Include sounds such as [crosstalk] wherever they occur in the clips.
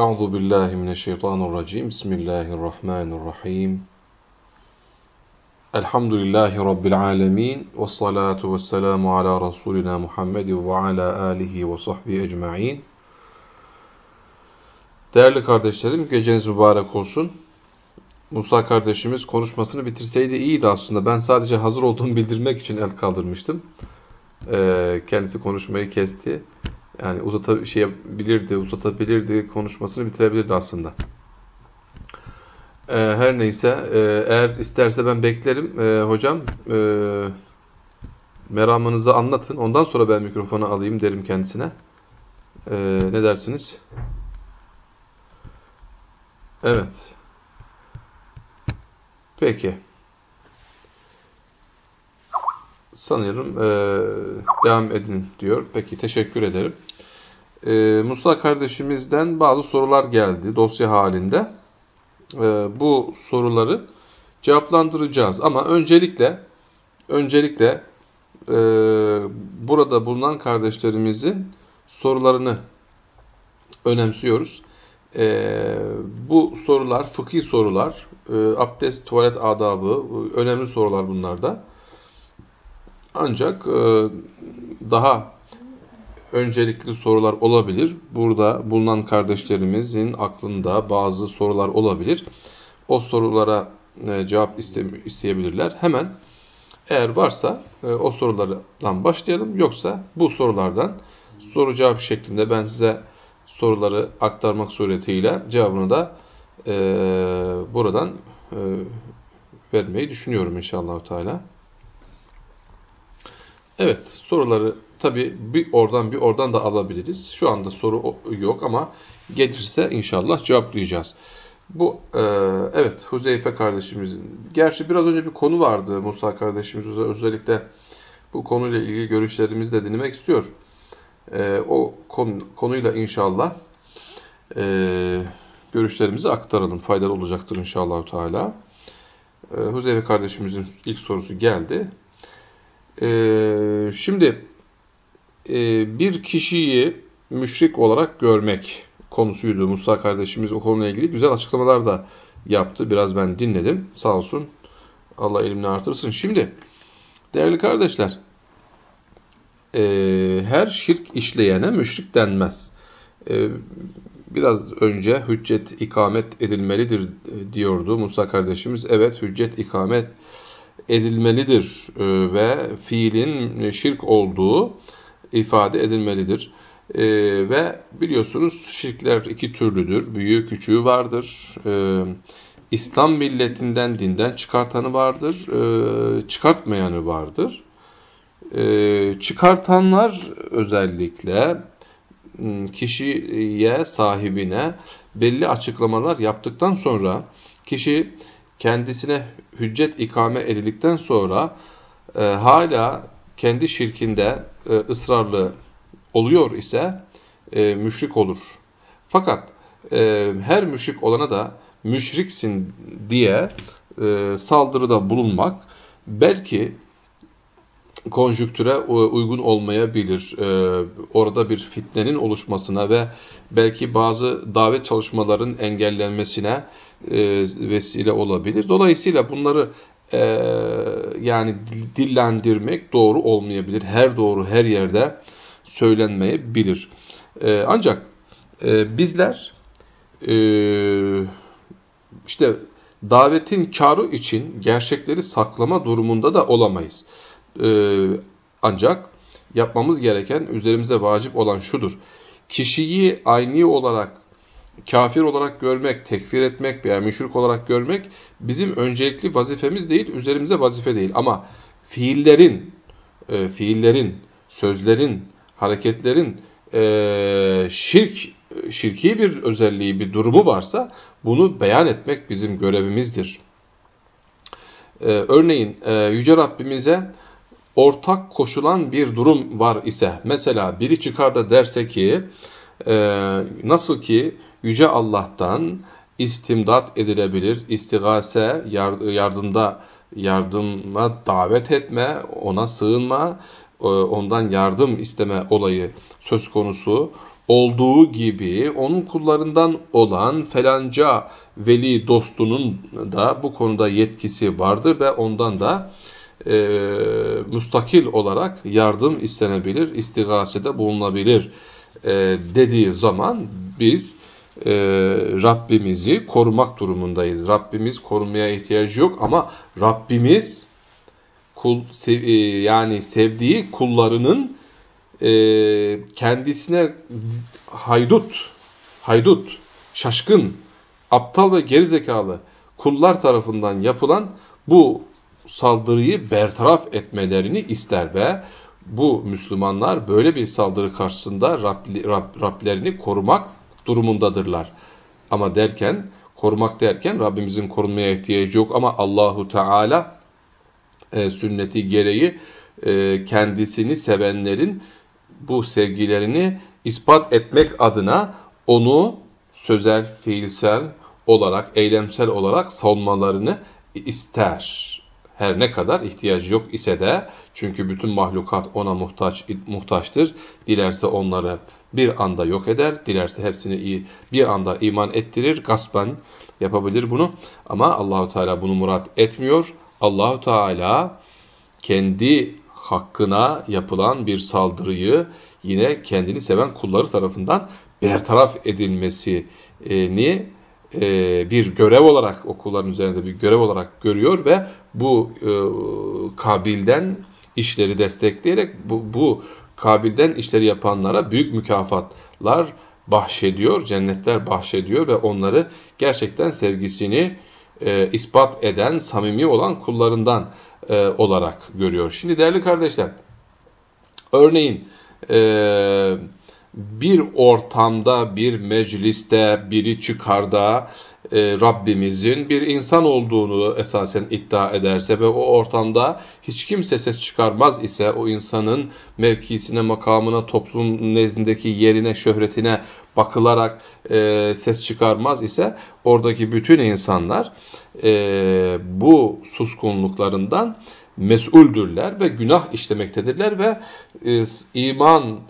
Euzu billahi mineşşeytanirracim. Bismillahirrahmanirrahim. Elhamdülillahi rabbil alamin ve salatu vesselamu ala rasulina Muhammed ve ala alihi ve sahbihi ecmaîn. Değerli kardeşlerim, geceniz mübarek olsun. Musa kardeşimiz konuşmasını bitirseydi iyiydi aslında. Ben sadece hazır olduğumu bildirmek için el kaldırmıştım. Ee, kendisi konuşmayı kesti. Yani uzata şey bilirdi, uzatabilirdi, konuşmasını bitirebilirdi aslında. Ee, her neyse, e, eğer isterse ben beklerim. E, hocam, e, meramınızı anlatın. Ondan sonra ben mikrofonu alayım derim kendisine. E, ne dersiniz? Evet. Peki. Sanıyorum e, devam edin diyor. Peki teşekkür ederim. E, Musa kardeşimizden bazı sorular geldi dosya halinde. E, bu soruları cevaplandıracağız. Ama öncelikle öncelikle e, burada bulunan kardeşlerimizin sorularını önemsiyoruz. E, bu sorular fıkhi sorular, e, abdest, tuvalet adabı, önemli sorular bunlarda. Ancak e, daha öncelikli sorular olabilir. Burada bulunan kardeşlerimizin aklında bazı sorular olabilir. O sorulara e, cevap iste, isteyebilirler. Hemen eğer varsa e, o sorulardan başlayalım. Yoksa bu sorulardan soru cevap şeklinde ben size soruları aktarmak suretiyle cevabını da e, buradan e, vermeyi düşünüyorum inşallah Teala. Evet soruları tabi bir oradan bir oradan da alabiliriz. Şu anda soru yok ama gelirse inşallah cevaplayacağız. Bu e, evet Huzeyfe kardeşimizin gerçi biraz önce bir konu vardı Musa kardeşimiz özellikle bu konuyla ilgili görüşlerimizi de dinlemek istiyor. E, o konu, konuyla inşallah e, görüşlerimizi aktaralım. Faydalı olacaktır inşallah Teala. E, Huzeyfe kardeşimizin ilk sorusu geldi. Ee, şimdi e, bir kişiyi müşrik olarak görmek konusuydu. Musa kardeşimiz o konuyla ilgili güzel açıklamalar da yaptı. Biraz ben dinledim. Sağ olsun. Allah elimini artırsın. Şimdi değerli kardeşler e, her şirk işleyene müşrik denmez. E, biraz önce hüccet ikamet edilmelidir diyordu Musa kardeşimiz. Evet hüccet ikamet edilmelidir e, ve fiilin şirk olduğu ifade edilmelidir. E, ve biliyorsunuz şirkler iki türlüdür. Büyüğü küçüğü vardır. E, İslam milletinden, dinden çıkartanı vardır. E, çıkartmayanı vardır. E, çıkartanlar özellikle kişiye, sahibine belli açıklamalar yaptıktan sonra kişi kendisine hüccet ikame edildikten sonra e, hala kendi şirkinde e, ısrarlı oluyor ise e, müşrik olur. Fakat e, her müşrik olana da müşriksin diye e, saldırıda bulunmak belki konjüktüre uygun olmayabilir. Ee, orada bir fitnenin oluşmasına ve belki bazı davet çalışmaların engellenmesine e, vesile olabilir. Dolayısıyla bunları e, yani dillendirmek doğru olmayabilir. Her doğru her yerde söylenmeyebilir. E, ancak bizler işte davetin karı için gerçekleri saklama durumunda da olamayız. Ee, ancak yapmamız gereken, üzerimize vacip olan şudur. Kişiyi aynı olarak, kafir olarak görmek, tekfir etmek veya müşrik olarak görmek bizim öncelikli vazifemiz değil, üzerimize vazife değil. Ama fiillerin, e, fiillerin, sözlerin, hareketlerin e, şirk, şirki bir özelliği, bir durumu varsa bunu beyan etmek bizim görevimizdir. Ee, örneğin e, Yüce Rabbimize ortak koşulan bir durum var ise mesela biri çıkar da derse ki nasıl ki Yüce Allah'tan istimdat edilebilir, istigase, yardımda yardıma davet etme, ona sığınma, e, ondan yardım isteme olayı söz konusu olduğu gibi onun kullarından olan felanca veli dostunun da bu konuda yetkisi vardır ve ondan da e, müstakil olarak yardım istenebilir, istigasede bulunabilir e, dediği zaman biz e, Rabbimizi korumak durumundayız. Rabbimiz korumaya ihtiyacı yok ama Rabbimiz kul sev, e, yani sevdiği kullarının e, kendisine haydut, haydut, şaşkın, aptal ve gerizekalı kullar tarafından yapılan bu saldırıyı bertaraf etmelerini ister ve bu Müslümanlar böyle bir saldırı karşısında Rab, Rab, Rablerini korumak durumundadırlar. Ama derken, korumak derken Rabbimizin korunmaya ihtiyacı yok ama Allahu Teala e, sünneti gereği e, kendisini sevenlerin bu sevgilerini ispat etmek adına onu sözel, fiilsel olarak, eylemsel olarak savunmalarını ister. Her ne kadar ihtiyacı yok ise de çünkü bütün mahlukat ona muhtaç muhtaçtır. Dilerse onları bir anda yok eder, dilerse hepsini bir anda iman ettirir, gaspen yapabilir bunu. Ama Allahu Teala bunu murat etmiyor. Allahu Teala kendi hakkına yapılan bir saldırıyı yine kendini seven kulları tarafından bertaraf edilmesini e, bir görev olarak okulların üzerinde bir görev olarak görüyor ve bu e, kabilden işleri destekleyerek bu, bu kabilden işleri yapanlara büyük mükafatlar bahşediyor, cennetler bahşediyor ve onları gerçekten sevgisini e, ispat eden, samimi olan kullarından e, olarak görüyor. Şimdi değerli kardeşler, örneğin e, bir ortamda, bir mecliste biri çıkar da e, Rabbimizin bir insan olduğunu esasen iddia ederse ve o ortamda hiç kimse ses çıkarmaz ise o insanın mevkisine, makamına, toplum nezdindeki yerine, şöhretine bakılarak e, ses çıkarmaz ise oradaki bütün insanlar e, bu suskunluklarından mesuldürler ve günah işlemektedirler ve e, iman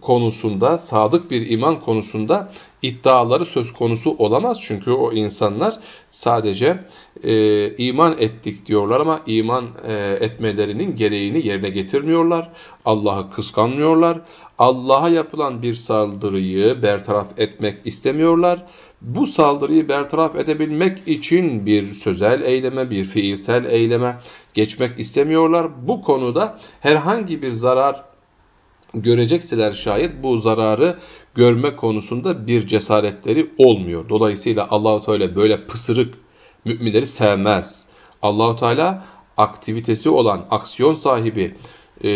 konusunda, sadık bir iman konusunda iddiaları söz konusu olamaz. Çünkü o insanlar sadece e, iman ettik diyorlar ama iman e, etmelerinin gereğini yerine getirmiyorlar. Allah'ı kıskanmıyorlar. Allah'a yapılan bir saldırıyı bertaraf etmek istemiyorlar. Bu saldırıyı bertaraf edebilmek için bir sözel eyleme, bir fiilsel eyleme geçmek istemiyorlar. Bu konuda herhangi bir zarar görecekseler şayet bu zararı görme konusunda bir cesaretleri olmuyor. Dolayısıyla Allahu Teala böyle pısırık müminleri sevmez. Allahu Teala aktivitesi olan, aksiyon sahibi, e,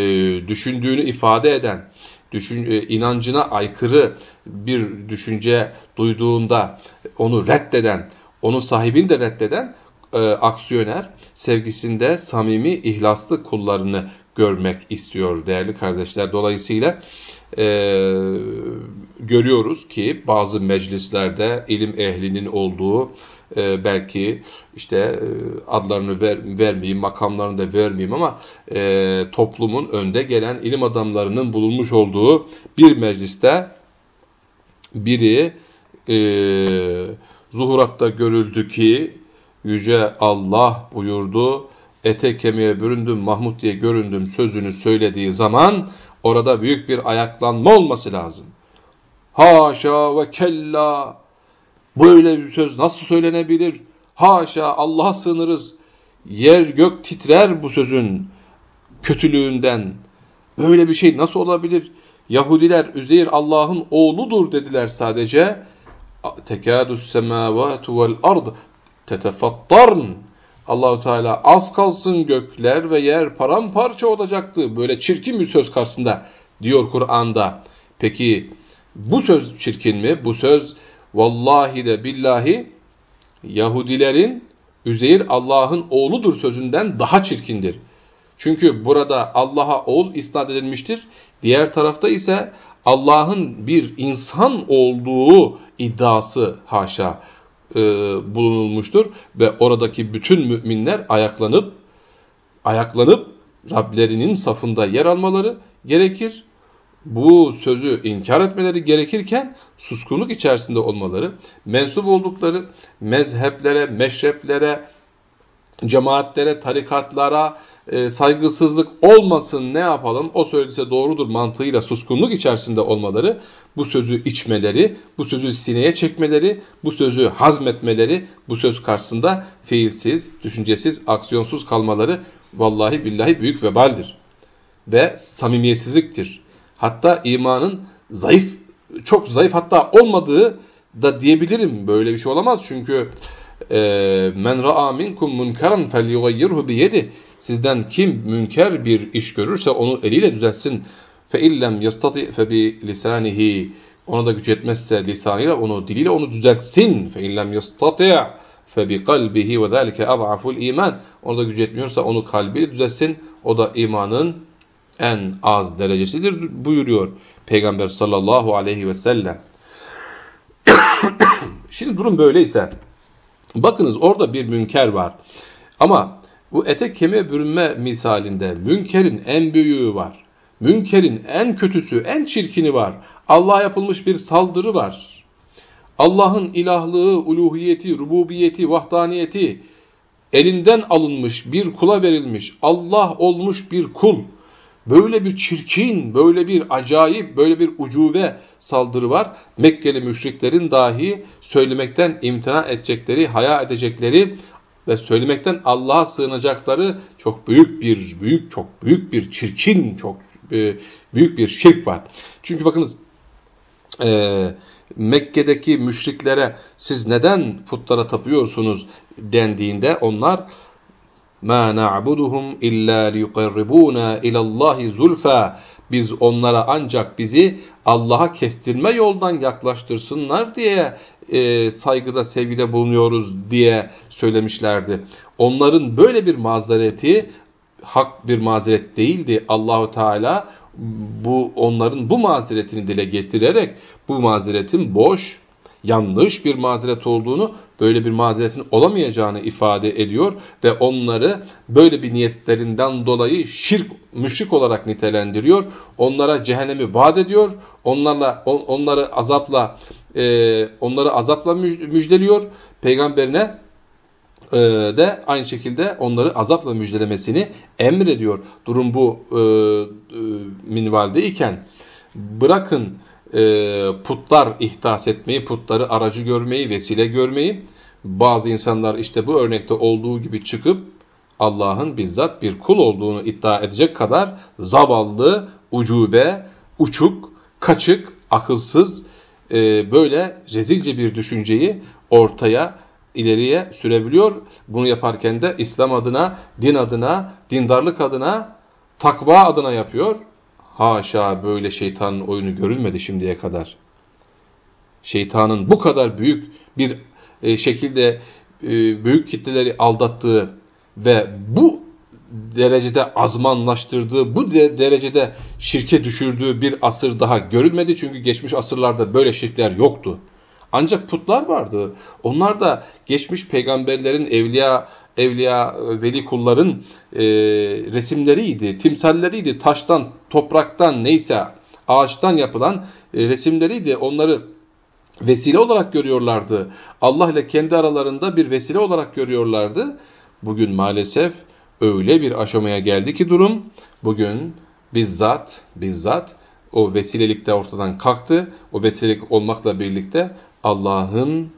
düşündüğünü ifade eden, düşün, e, inancına aykırı bir düşünce duyduğunda onu reddeden, onun sahibini de reddeden e, aksiyoner sevgisinde samimi, ihlaslı kullarını görmek istiyor değerli kardeşler. Dolayısıyla e, görüyoruz ki bazı meclislerde ilim ehlinin olduğu e, belki işte e, adlarını ver, vermeyeyim, makamlarını da vermeyeyim ama e, toplumun önde gelen ilim adamlarının bulunmuş olduğu bir mecliste biri e, zuhuratta görüldü ki Yüce Allah buyurdu ete kemiğe büründüm Mahmud diye göründüm sözünü söylediği zaman orada büyük bir ayaklanma olması lazım. Haşa ve kella böyle bir söz nasıl söylenebilir? Haşa Allah'a sığınırız. Yer gök titrer bu sözün kötülüğünden. Böyle bir şey nasıl olabilir? Yahudiler Üzeyir Allah'ın oğludur dediler sadece. Tekadus semavatu vel ard tetefattarn Allahu Teala az kalsın gökler ve yer paramparça olacaktı. Böyle çirkin bir söz karşısında diyor Kur'an'da. Peki bu söz çirkin mi? Bu söz vallahi de billahi Yahudilerin Üzeyir Allah'ın oğludur sözünden daha çirkindir. Çünkü burada Allah'a oğul isnat edilmiştir. Diğer tarafta ise Allah'ın bir insan olduğu iddiası haşa e, bulunulmuştur ve oradaki bütün müminler ayaklanıp ayaklanıp Rablerinin safında yer almaları gerekir. bu sözü inkar etmeleri gerekirken suskunluk içerisinde olmaları, mensup oldukları mezheplere, meşreplere, cemaatlere, tarikatlara e, saygısızlık olmasın ne yapalım o söylediyse doğrudur mantığıyla suskunluk içerisinde olmaları, bu sözü içmeleri, bu sözü sineye çekmeleri, bu sözü hazmetmeleri, bu söz karşısında fiilsiz, düşüncesiz, aksiyonsuz kalmaları vallahi billahi büyük vebaldir. Ve samimiyetsizliktir. Hatta imanın zayıf, çok zayıf hatta olmadığı da diyebilirim. Böyle bir şey olamaz çünkü men ra'a minkum munkaran felyughayyirhu biyedi. Sizden kim münker bir iş görürse onu eliyle düzelsin. Fe illem yastati fe bi lisanihi. Ona da güç etmezse lisanıyla onu diliyle onu düzeltsin. Fe illem yastati fe bi kalbihi ve zalike ad'aful iman. Ona da güç etmiyorsa onu kalbiyle düzeltsin. O da imanın en az derecesidir buyuruyor Peygamber sallallahu aleyhi ve sellem. [coughs] Şimdi durum böyleyse Bakınız orada bir münker var. Ama bu ete kemiğe bürünme misalinde münkerin en büyüğü var. Münkerin en kötüsü, en çirkini var. Allah'a yapılmış bir saldırı var. Allah'ın ilahlığı, uluhiyeti, rububiyeti, vahdaniyeti elinden alınmış, bir kula verilmiş, Allah olmuş bir kul. Böyle bir çirkin, böyle bir acayip, böyle bir ucube saldırı var. Mekkeli müşriklerin dahi söylemekten imtina edecekleri, haya edecekleri ve söylemekten Allah'a sığınacakları çok büyük bir, büyük, çok büyük bir çirkin, çok e, büyük bir şirk var. Çünkü bakınız e, Mekke'deki müşriklere siz neden putlara tapıyorsunuz dendiğinde onlar ma na'buduhum illa liyuqarribuna ila Allahi zulfa. Biz onlara ancak bizi Allah'a kestirme yoldan yaklaştırsınlar diye e, saygıda, sevgide bulunuyoruz diye söylemişlerdi. Onların böyle bir mazereti hak bir mazeret değildi. Allahu Teala bu onların bu mazeretini dile getirerek bu mazeretin boş, yanlış bir mazeret olduğunu, böyle bir mazeretin olamayacağını ifade ediyor ve onları böyle bir niyetlerinden dolayı şirk, müşrik olarak nitelendiriyor. Onlara cehennemi vaat ediyor. Onlarla on, onları azapla e, onları azapla müjdeliyor. Peygamberine e, de aynı şekilde onları azapla müjdelemesini emrediyor. Durum bu e, e, minvaldeyken bırakın e, putlar ihdas etmeyi, putları aracı görmeyi, vesile görmeyi, bazı insanlar işte bu örnekte olduğu gibi çıkıp Allah'ın bizzat bir kul olduğunu iddia edecek kadar zavallı, ucube, uçuk, kaçık, akılsız e, böyle rezilce bir düşünceyi ortaya ileriye sürebiliyor. Bunu yaparken de İslam adına, din adına, dindarlık adına, takva adına yapıyor. Haşa böyle şeytanın oyunu görülmedi şimdiye kadar. Şeytanın bu kadar büyük bir e, şekilde e, büyük kitleleri aldattığı ve bu derecede azmanlaştırdığı, bu de derecede şirke düşürdüğü bir asır daha görülmedi. Çünkü geçmiş asırlarda böyle şirkler yoktu. Ancak putlar vardı. Onlar da geçmiş peygamberlerin, evliya, evliya, veli kulların e, resimleriydi, timsalleriydi. Taştan, topraktan neyse ağaçtan yapılan e, resimleriydi. Onları vesile olarak görüyorlardı. Allah ile kendi aralarında bir vesile olarak görüyorlardı. Bugün maalesef öyle bir aşamaya geldi ki durum, bugün bizzat, bizzat o vesilelik de ortadan kalktı. O vesilelik olmakla birlikte Allah'ın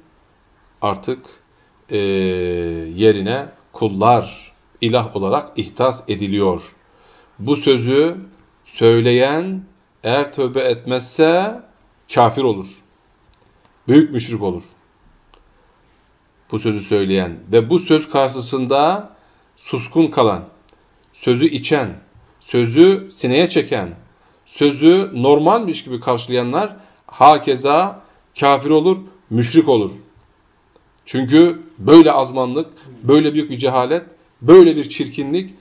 artık e, yerine kullar ilah olarak ihtas ediliyor. Bu sözü söyleyen eğer tövbe etmezse kafir olur. Büyük müşrik olur. Bu sözü söyleyen ve bu söz karşısında suskun kalan, sözü içen, sözü sineye çeken, sözü normalmiş gibi karşılayanlar hakeza kafir olur, müşrik olur. Çünkü böyle azmanlık, böyle büyük bir cehalet, böyle bir çirkinlik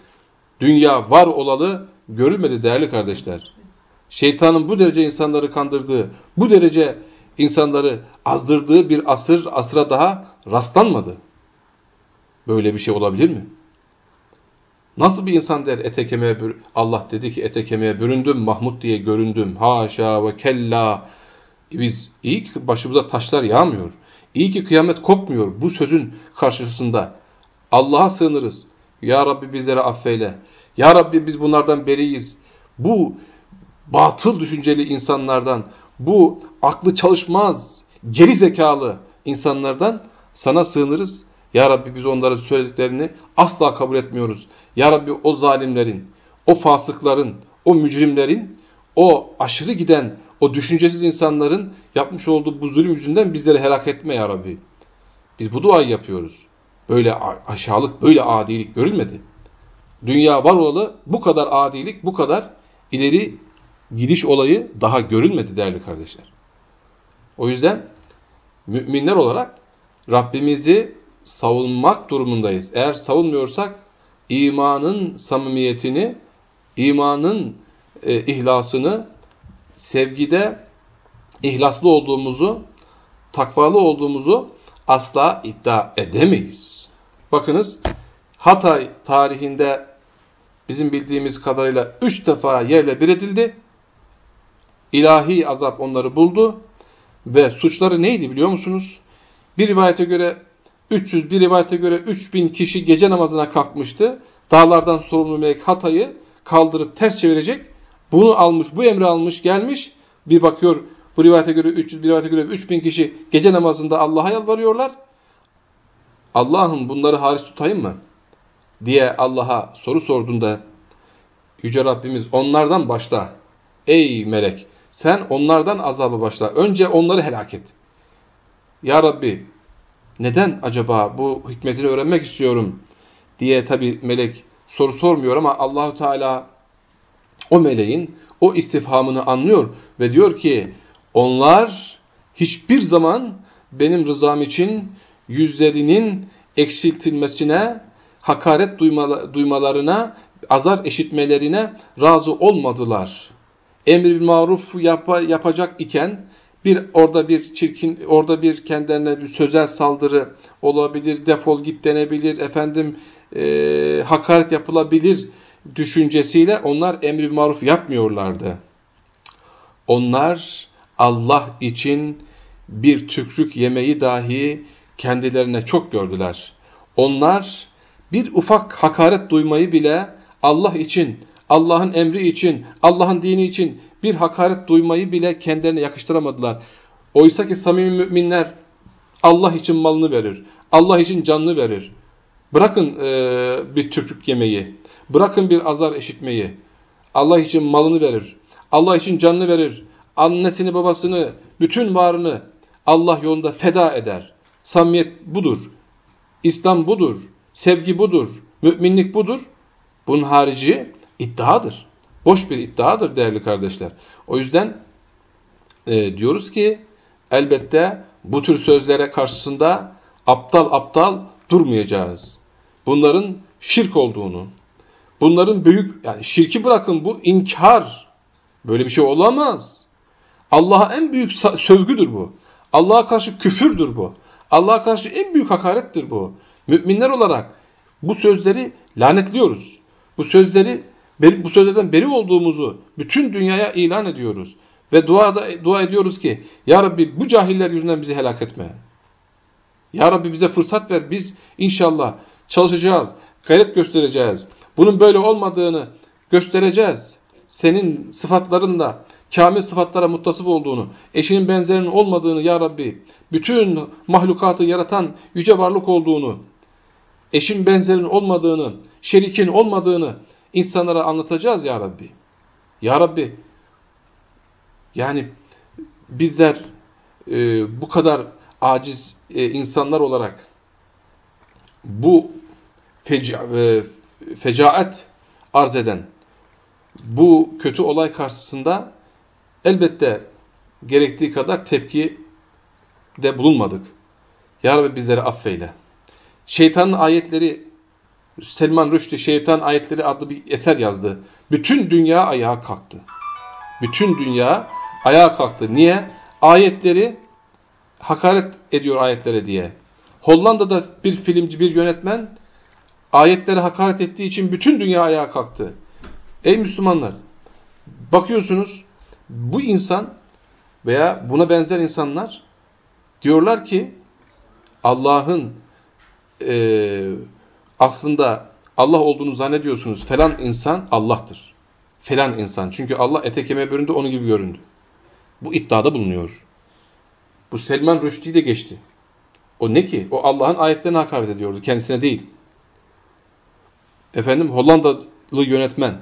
dünya var olalı görülmedi değerli kardeşler. Şeytanın bu derece insanları kandırdığı, bu derece insanları azdırdığı bir asır, asra daha rastlanmadı. Böyle bir şey olabilir mi? Nasıl bir insan der ete kemiğe Allah dedi ki ete kemiğe büründüm Mahmud diye göründüm. Haşa ve kella. Biz iyi ki başımıza taşlar yağmıyor. İyi ki kıyamet kopmuyor bu sözün karşısında. Allah'a sığınırız. Ya Rabbi bizlere affeyle. Ya Rabbi biz bunlardan beriyiz. Bu batıl düşünceli insanlardan, bu aklı çalışmaz, geri zekalı insanlardan sana sığınırız. Ya Rabbi biz onların söylediklerini asla kabul etmiyoruz. Ya Rabbi o zalimlerin, o fasıkların, o mücrimlerin, o aşırı giden, o düşüncesiz insanların yapmış olduğu bu zulüm yüzünden bizleri helak etme ya Rabbi. Biz bu duayı yapıyoruz. Böyle aşağılık, böyle adilik görülmedi. Dünya var olalı bu kadar adilik, bu kadar ileri gidiş olayı daha görülmedi değerli kardeşler. O yüzden müminler olarak Rabbimizi savunmak durumundayız. Eğer savunmuyorsak imanın samimiyetini, imanın e, ihlasını, sevgide ihlaslı olduğumuzu, takvalı olduğumuzu asla iddia edemeyiz. Bakınız Hatay tarihinde bizim bildiğimiz kadarıyla üç defa yerle bir edildi. İlahi azap onları buldu ve suçları neydi biliyor musunuz? Bir rivayete göre 300, bir rivayete göre 3000 kişi gece namazına kalkmıştı. Dağlardan sorumlu melek Hatay'ı kaldırıp ters çevirecek. Bunu almış, bu emri almış, gelmiş. Bir bakıyor bu rivayete göre 300, bir rivayete göre 3000 kişi gece namazında Allah'a yalvarıyorlar. Allah'ım bunları hariç tutayım mı? Diye Allah'a soru sorduğunda Yüce Rabbimiz onlardan başla. Ey melek sen onlardan azabı başla. Önce onları helak et. Ya Rabbi neden acaba bu hikmetini öğrenmek istiyorum diye tabi melek soru sormuyor ama Allahu Teala o meleğin o istifhamını anlıyor ve diyor ki onlar hiçbir zaman benim rızam için yüzlerinin eksiltilmesine, hakaret duymalarına, azar eşitmelerine razı olmadılar. Emri maruf yap yapacak iken bir orada bir çirkin, orada bir kendilerine bir sözel saldırı olabilir, defol git denebilir, efendim e, hakaret yapılabilir düşüncesiyle onlar emri maruf yapmıyorlardı. Onlar Allah için bir tükrük yemeği dahi kendilerine çok gördüler. Onlar bir ufak hakaret duymayı bile Allah için, Allah'ın emri için, Allah'ın dini için bir hakaret duymayı bile kendilerine yakıştıramadılar. Oysa ki samimi müminler Allah için malını verir, Allah için canını verir. Bırakın e, bir tükürük yemeyi, bırakın bir azar eşitmeyi. Allah için malını verir, Allah için canını verir. Annesini babasını, bütün varını Allah yolunda feda eder. Samimiyet budur. İslam budur. Sevgi budur. Müminlik budur. Bunun harici iddiadır. Boş bir iddiadır değerli kardeşler. O yüzden e, diyoruz ki elbette bu tür sözlere karşısında aptal aptal durmayacağız. Bunların şirk olduğunu, bunların büyük yani şirki bırakın bu inkar böyle bir şey olamaz. Allah'a en büyük sövgüdür bu. Allah'a karşı küfürdür bu. Allah'a karşı en büyük hakarettir bu. Müminler olarak bu sözleri lanetliyoruz. Bu sözleri bu sözlerden beri olduğumuzu bütün dünyaya ilan ediyoruz. Ve duada, dua ediyoruz ki Ya Rabbi bu cahiller yüzünden bizi helak etme. Ya Rabbi bize fırsat ver. Biz inşallah çalışacağız, gayret göstereceğiz. Bunun böyle olmadığını göstereceğiz. Senin sıfatlarında kamil sıfatlara muttasıf olduğunu, eşinin benzerinin olmadığını ya Rabbi, bütün mahlukatı yaratan yüce varlık olduğunu, eşin benzerinin olmadığını, şerikin olmadığını insanlara anlatacağız ya Rabbi. Ya Rabbi, yani bizler e, bu kadar aciz e, insanlar olarak bu feca, e, fecaat arz eden bu kötü olay karşısında elbette gerektiği kadar tepki de bulunmadık. Ya Rabbi bizleri affeyle. Şeytanın ayetleri Selman Rushdie Şeytan Ayetleri adlı bir eser yazdı. Bütün dünya ayağa kalktı. Bütün dünya ayağa kalktı. Niye? Ayetleri hakaret ediyor ayetlere diye. Hollanda'da bir filmci, bir yönetmen Ayetleri hakaret ettiği için bütün dünya ayağa kalktı. Ey Müslümanlar! Bakıyorsunuz bu insan veya buna benzer insanlar diyorlar ki Allah'ın e, aslında Allah olduğunu zannediyorsunuz. Falan insan Allah'tır. Falan insan. Çünkü Allah ete kemiğe büründü onun gibi göründü. Bu iddiada bulunuyor. Bu Selman Rushdie de geçti. O ne ki? O Allah'ın ayetlerine hakaret ediyordu. Kendisine değil. Efendim Hollandalı yönetmen.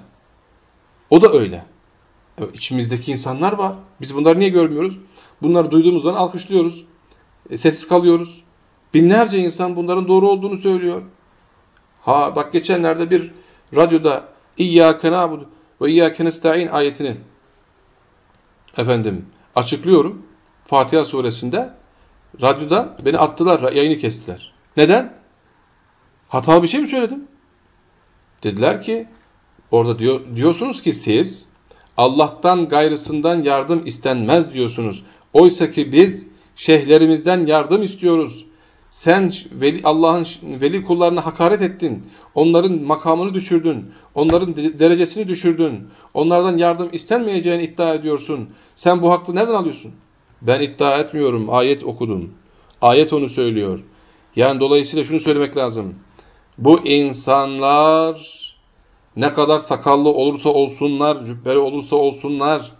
O da öyle. İçimizdeki insanlar var. Biz bunları niye görmüyoruz? Bunları duyduğumuz zaman alkışlıyoruz. E, sessiz kalıyoruz. Binlerce insan bunların doğru olduğunu söylüyor. Ha bak geçenlerde bir radyoda İyyâke nâbudu ve İyyâke nesta'in ayetini efendim açıklıyorum. Fatiha suresinde radyoda beni attılar, yayını kestiler. Neden? Hatalı bir şey mi söyledim? Dediler ki orada diyor, diyorsunuz ki siz Allah'tan gayrısından yardım istenmez diyorsunuz. Oysa ki biz şeyhlerimizden yardım istiyoruz. Sen Allah'ın veli kullarına hakaret ettin. Onların makamını düşürdün. Onların derecesini düşürdün. Onlardan yardım istenmeyeceğini iddia ediyorsun. Sen bu haklı nereden alıyorsun? Ben iddia etmiyorum. Ayet okudum. Ayet onu söylüyor. Yani dolayısıyla şunu söylemek lazım. Bu insanlar ne kadar sakallı olursa olsunlar, cübbeli olursa olsunlar,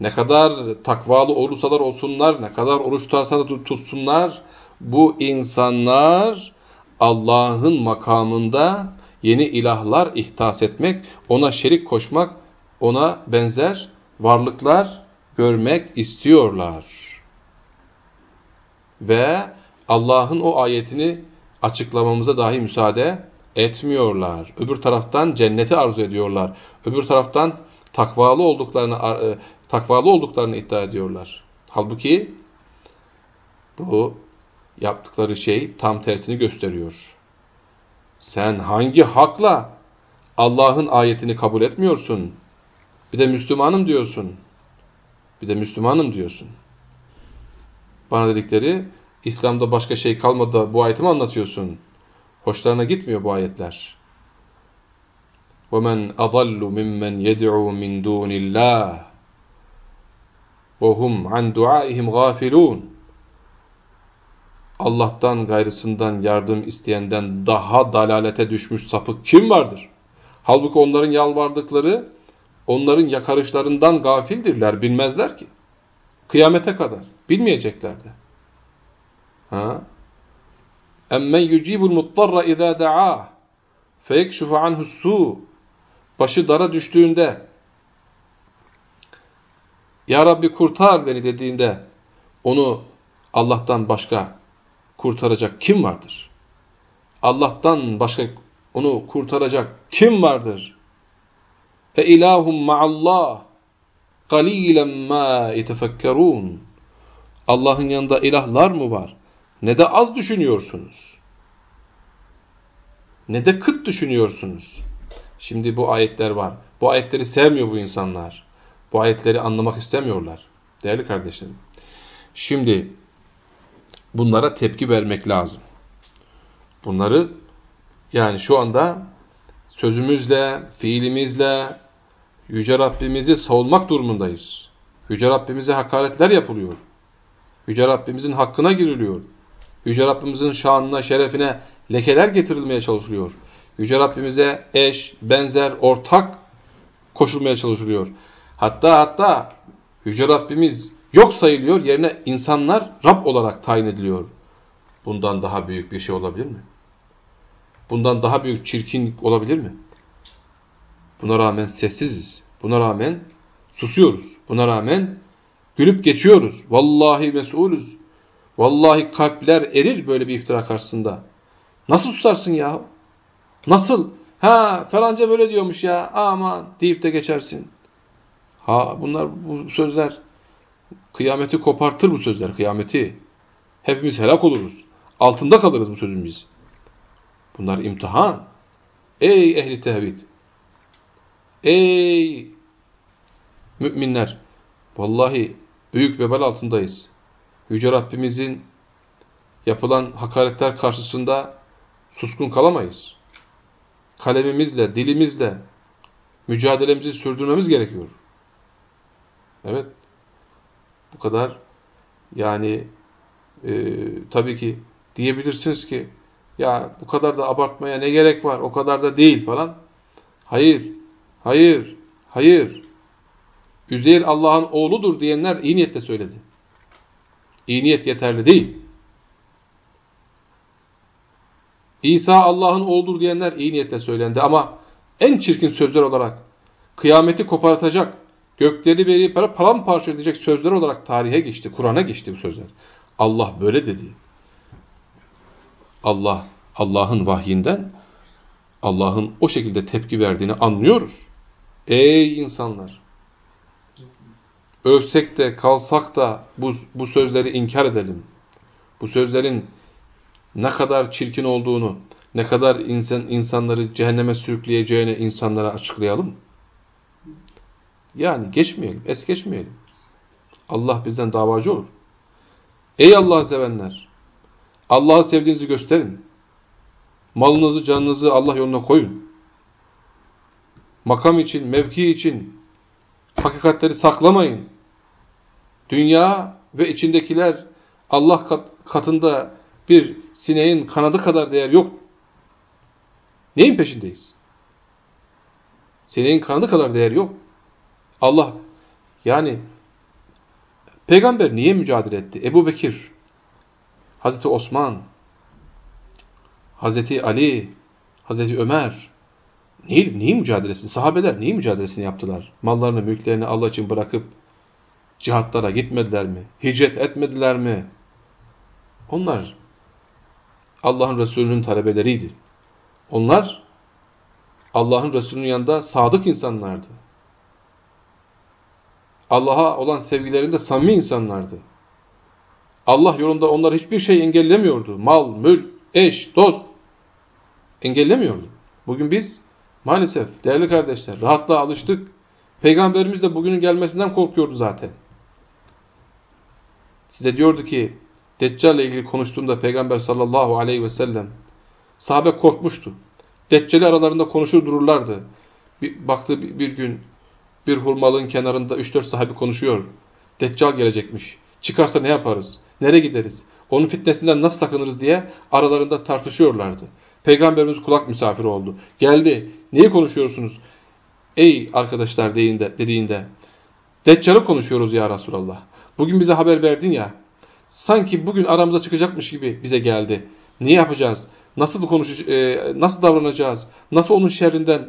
ne kadar takvalı olursalar olsunlar, ne kadar oruç tutarsa da tutsunlar, bu insanlar Allah'ın makamında yeni ilahlar ihtas etmek, ona şerik koşmak, ona benzer varlıklar görmek istiyorlar. Ve Allah'ın o ayetini açıklamamıza dahi müsaade etmiyorlar. Öbür taraftan cenneti arzu ediyorlar. Öbür taraftan takvalı olduklarını e, takvalı olduklarını iddia ediyorlar. Halbuki bu yaptıkları şey tam tersini gösteriyor. Sen hangi hakla Allah'ın ayetini kabul etmiyorsun? Bir de Müslümanım diyorsun. Bir de Müslümanım diyorsun. Bana dedikleri İslam'da başka şey kalmadı da bu ayeti mi anlatıyorsun? Hoşlarına gitmiyor bu ayetler. وَمَنْ أَضَلُّ مِمَّنْ يَدْعُوا مِنْ دُونِ اللّٰهِ وَهُمْ عَنْ دُعَائِهِمْ غَافِلُونَ Allah'tan gayrısından yardım isteyenden daha dalalete düşmüş sapık kim vardır? Halbuki onların yalvardıkları onların yakarışlarından gafildirler, bilmezler ki. Kıyamete kadar. Bilmeyecekler de. Ha? Emmen yucibul muttarra izâ da'âh feyekşufu anhu su başı dara düştüğünde Ya Rabbi kurtar beni dediğinde onu Allah'tan başka kurtaracak kim vardır? Allah'tan başka onu kurtaracak kim vardır? Fe ilahum ma'allah qalilen ma yetefekkerun Allah'ın yanında ilahlar mı var? ne de az düşünüyorsunuz. Ne de kıt düşünüyorsunuz. Şimdi bu ayetler var. Bu ayetleri sevmiyor bu insanlar. Bu ayetleri anlamak istemiyorlar. Değerli kardeşlerim. Şimdi bunlara tepki vermek lazım. Bunları yani şu anda sözümüzle, fiilimizle Yüce Rabbimizi savunmak durumundayız. Yüce Rabbimize hakaretler yapılıyor. Yüce Rabbimizin hakkına giriliyor. Yüce Rabbimizin şanına, şerefine lekeler getirilmeye çalışılıyor. Yüce Rabbimize eş, benzer, ortak koşulmaya çalışılıyor. Hatta hatta Yüce Rabbimiz yok sayılıyor, yerine insanlar Rab olarak tayin ediliyor. Bundan daha büyük bir şey olabilir mi? Bundan daha büyük çirkinlik olabilir mi? Buna rağmen sessiziz. Buna rağmen susuyoruz. Buna rağmen gülüp geçiyoruz. Vallahi mesulüz. Vallahi kalpler erir böyle bir iftira karşısında. Nasıl susarsın ya? Nasıl? Ha falanca böyle diyormuş ya aman deyip de geçersin. Ha bunlar bu sözler kıyameti kopartır bu sözler kıyameti. Hepimiz helak oluruz. Altında kalırız bu sözün biz. Bunlar imtihan. Ey ehli tevhid. Ey müminler. Vallahi büyük vebal altındayız. Yüce Rabbimizin yapılan hakaretler karşısında suskun kalamayız. kalemimizle, dilimizle mücadelemizi sürdürmemiz gerekiyor. Evet. Bu kadar yani e, tabii ki diyebilirsiniz ki ya bu kadar da abartmaya ne gerek var o kadar da değil falan. Hayır, hayır, hayır. Üzeyir Allah'ın oğludur diyenler iyi niyetle söyledi. İyi niyet yeterli değil. İsa Allah'ın oğludur diyenler iyi niyetle söylendi ama en çirkin sözler olarak kıyameti kopartacak, gökleri verip paramparça edecek sözler olarak tarihe geçti, Kur'an'a geçti bu sözler. Allah böyle dedi. Allah, Allah'ın vahyinden Allah'ın o şekilde tepki verdiğini anlıyoruz. Ey insanlar! Övsek de kalsak da bu, bu sözleri inkar edelim. Bu sözlerin ne kadar çirkin olduğunu, ne kadar insan insanları cehenneme sürükleyeceğini insanlara açıklayalım. Yani geçmeyelim, es geçmeyelim. Allah bizden davacı olur. Ey Allah'ı sevenler! Allah'ı sevdiğinizi gösterin. Malınızı, canınızı Allah yoluna koyun. Makam için, mevki için hakikatleri saklamayın. Dünya ve içindekiler Allah katında bir sineğin kanadı kadar değer yok. Neyin peşindeyiz? Sineğin kanadı kadar değer yok. Allah yani peygamber niye mücadele etti? Ebu Bekir, Hazreti Osman, Hazreti Ali, Hazreti Ömer neyin, neyin mücadelesini, sahabeler neyin mücadelesini yaptılar? Mallarını, mülklerini Allah için bırakıp cihatlara gitmediler mi? Hicret etmediler mi? Onlar Allah'ın Resulü'nün talebeleriydi. Onlar Allah'ın Resulü'nün yanında sadık insanlardı. Allah'a olan sevgilerinde samimi insanlardı. Allah yolunda onları hiçbir şey engellemiyordu. Mal, mülk, eş, dost engellemiyordu. Bugün biz maalesef değerli kardeşler rahatlığa alıştık. Peygamberimiz de bugünün gelmesinden korkuyordu zaten. Size diyordu ki Deccal ile ilgili konuştuğunda Peygamber sallallahu aleyhi ve sellem sahabe korkmuştu. Deccali aralarında konuşur dururlardı. Bir, baktı bir, bir gün bir hurmalığın kenarında 3-4 sahabe konuşuyor. Deccal gelecekmiş. Çıkarsa ne yaparız? Nereye gideriz? Onun fitnesinden nasıl sakınırız diye aralarında tartışıyorlardı. Peygamberimiz kulak misafiri oldu. Geldi. Neyi konuşuyorsunuz? Ey arkadaşlar dediğinde, dediğinde Deccal'ı konuşuyoruz ya Resulallah. Bugün bize haber verdin ya. Sanki bugün aramıza çıkacakmış gibi bize geldi. Ne yapacağız? Nasıl konuş e, nasıl davranacağız? Nasıl onun şerrinden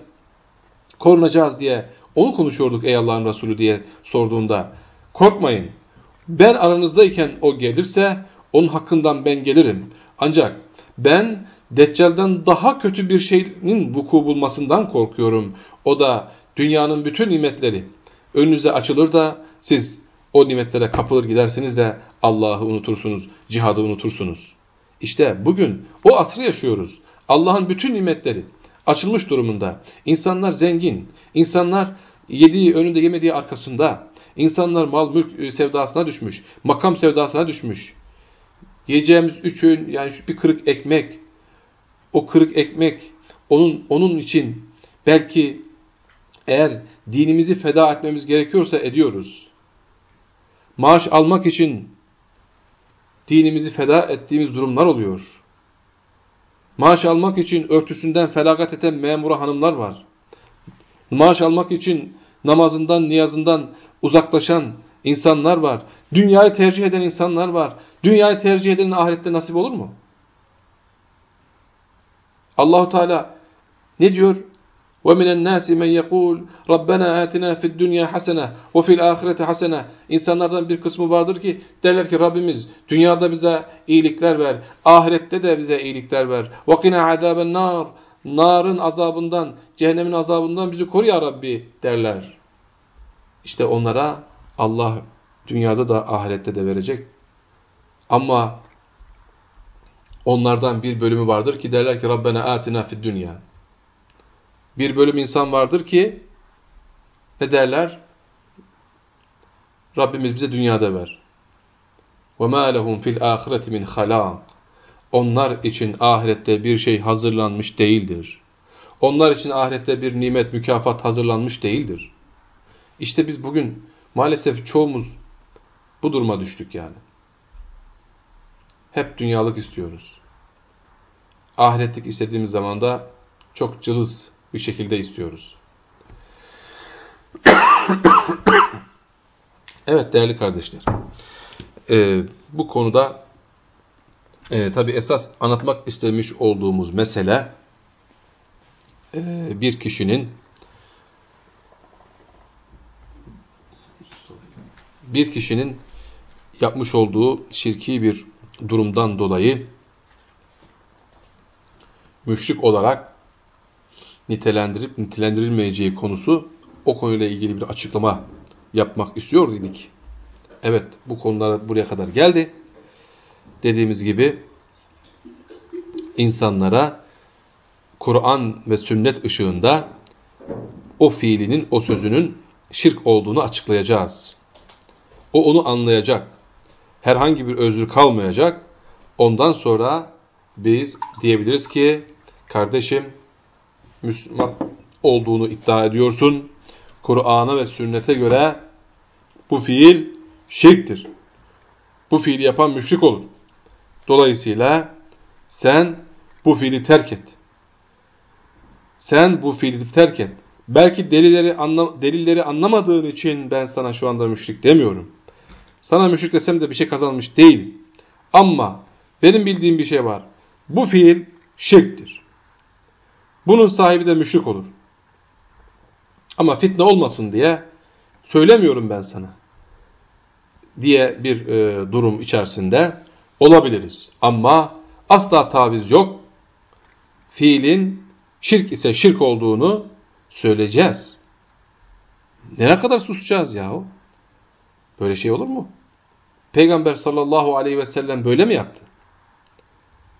korunacağız diye onu konuşuyorduk ey Allah'ın Resulü diye sorduğunda korkmayın. Ben aranızdayken o gelirse onun hakkından ben gelirim. Ancak ben Deccal'den daha kötü bir şeyin vuku bulmasından korkuyorum. O da dünyanın bütün nimetleri önünüze açılır da siz o nimetlere kapılır gidersiniz de Allah'ı unutursunuz, cihadı unutursunuz. İşte bugün o asrı yaşıyoruz. Allah'ın bütün nimetleri açılmış durumunda. İnsanlar zengin, insanlar yediği önünde yemediği arkasında, insanlar mal mülk sevdasına düşmüş, makam sevdasına düşmüş. Yiyeceğimiz üç öğün yani bir kırık ekmek, o kırık ekmek onun onun için belki eğer dinimizi feda etmemiz gerekiyorsa ediyoruz. Maaş almak için dinimizi feda ettiğimiz durumlar oluyor. Maaş almak için örtüsünden felagat eden memura hanımlar var. Maaş almak için namazından, niyazından uzaklaşan insanlar var. Dünyayı tercih eden insanlar var. Dünyayı tercih edenin ahirette nasip olur mu? Allahu Teala ne diyor? وَمِنَ النَّاسِ مَنْ يَقُولُ رَبَّنَا آتِنَا فِي الدُّنْيَا حَسَنَةً وَفِي الْآخِرَةِ حَسَنَةً İnsanlardan bir kısmı vardır ki derler ki Rabbimiz dünyada bize iyilikler ver, ahirette de bize iyilikler ver. وَقِنَا عَذَابَ النَّارِ Narın azabından, cehennemin azabından bizi koru ya Rabbi derler. İşte onlara Allah dünyada da ahirette de verecek. Ama onlardan bir bölümü vardır ki derler ki Rabbena atina fid dünya. Bir bölüm insan vardır ki ne derler? Rabbimiz bize dünyada ver. وَمَا لَهُمْ فِي الْآخِرَةِ مِنْ خَلَاقٍ Onlar için ahirette bir şey hazırlanmış değildir. Onlar için ahirette bir nimet, mükafat hazırlanmış değildir. İşte biz bugün maalesef çoğumuz bu duruma düştük yani. Hep dünyalık istiyoruz. Ahiretlik istediğimiz zaman da çok cılız bir şekilde istiyoruz. [coughs] evet değerli kardeşler. Ee, bu konuda e, tabi esas anlatmak istemiş olduğumuz mesele e, bir kişinin bir kişinin yapmış olduğu şirki bir durumdan dolayı müşrik olarak nitelendirip nitelendirilmeyeceği konusu o konuyla ilgili bir açıklama yapmak istiyor idik. Evet bu konular buraya kadar geldi. Dediğimiz gibi insanlara Kur'an ve sünnet ışığında o fiilinin, o sözünün şirk olduğunu açıklayacağız. O onu anlayacak. Herhangi bir özrü kalmayacak. Ondan sonra biz diyebiliriz ki kardeşim Müslüman olduğunu iddia ediyorsun. Kur'an'a ve sünnete göre bu fiil şirktir. Bu fiili yapan müşrik olur. Dolayısıyla sen bu fiili terk et. Sen bu fiili terk et. Belki delilleri, anla, delilleri anlamadığın için ben sana şu anda müşrik demiyorum. Sana müşrik desem de bir şey kazanmış değilim. Ama benim bildiğim bir şey var. Bu fiil şirktir. Bunun sahibi de müşrik olur. Ama fitne olmasın diye söylemiyorum ben sana. Diye bir e, durum içerisinde olabiliriz. Ama asla taviz yok. Fiilin şirk ise şirk olduğunu söyleyeceğiz. Nereye kadar susacağız yahu? Böyle şey olur mu? Peygamber sallallahu aleyhi ve sellem böyle mi yaptı?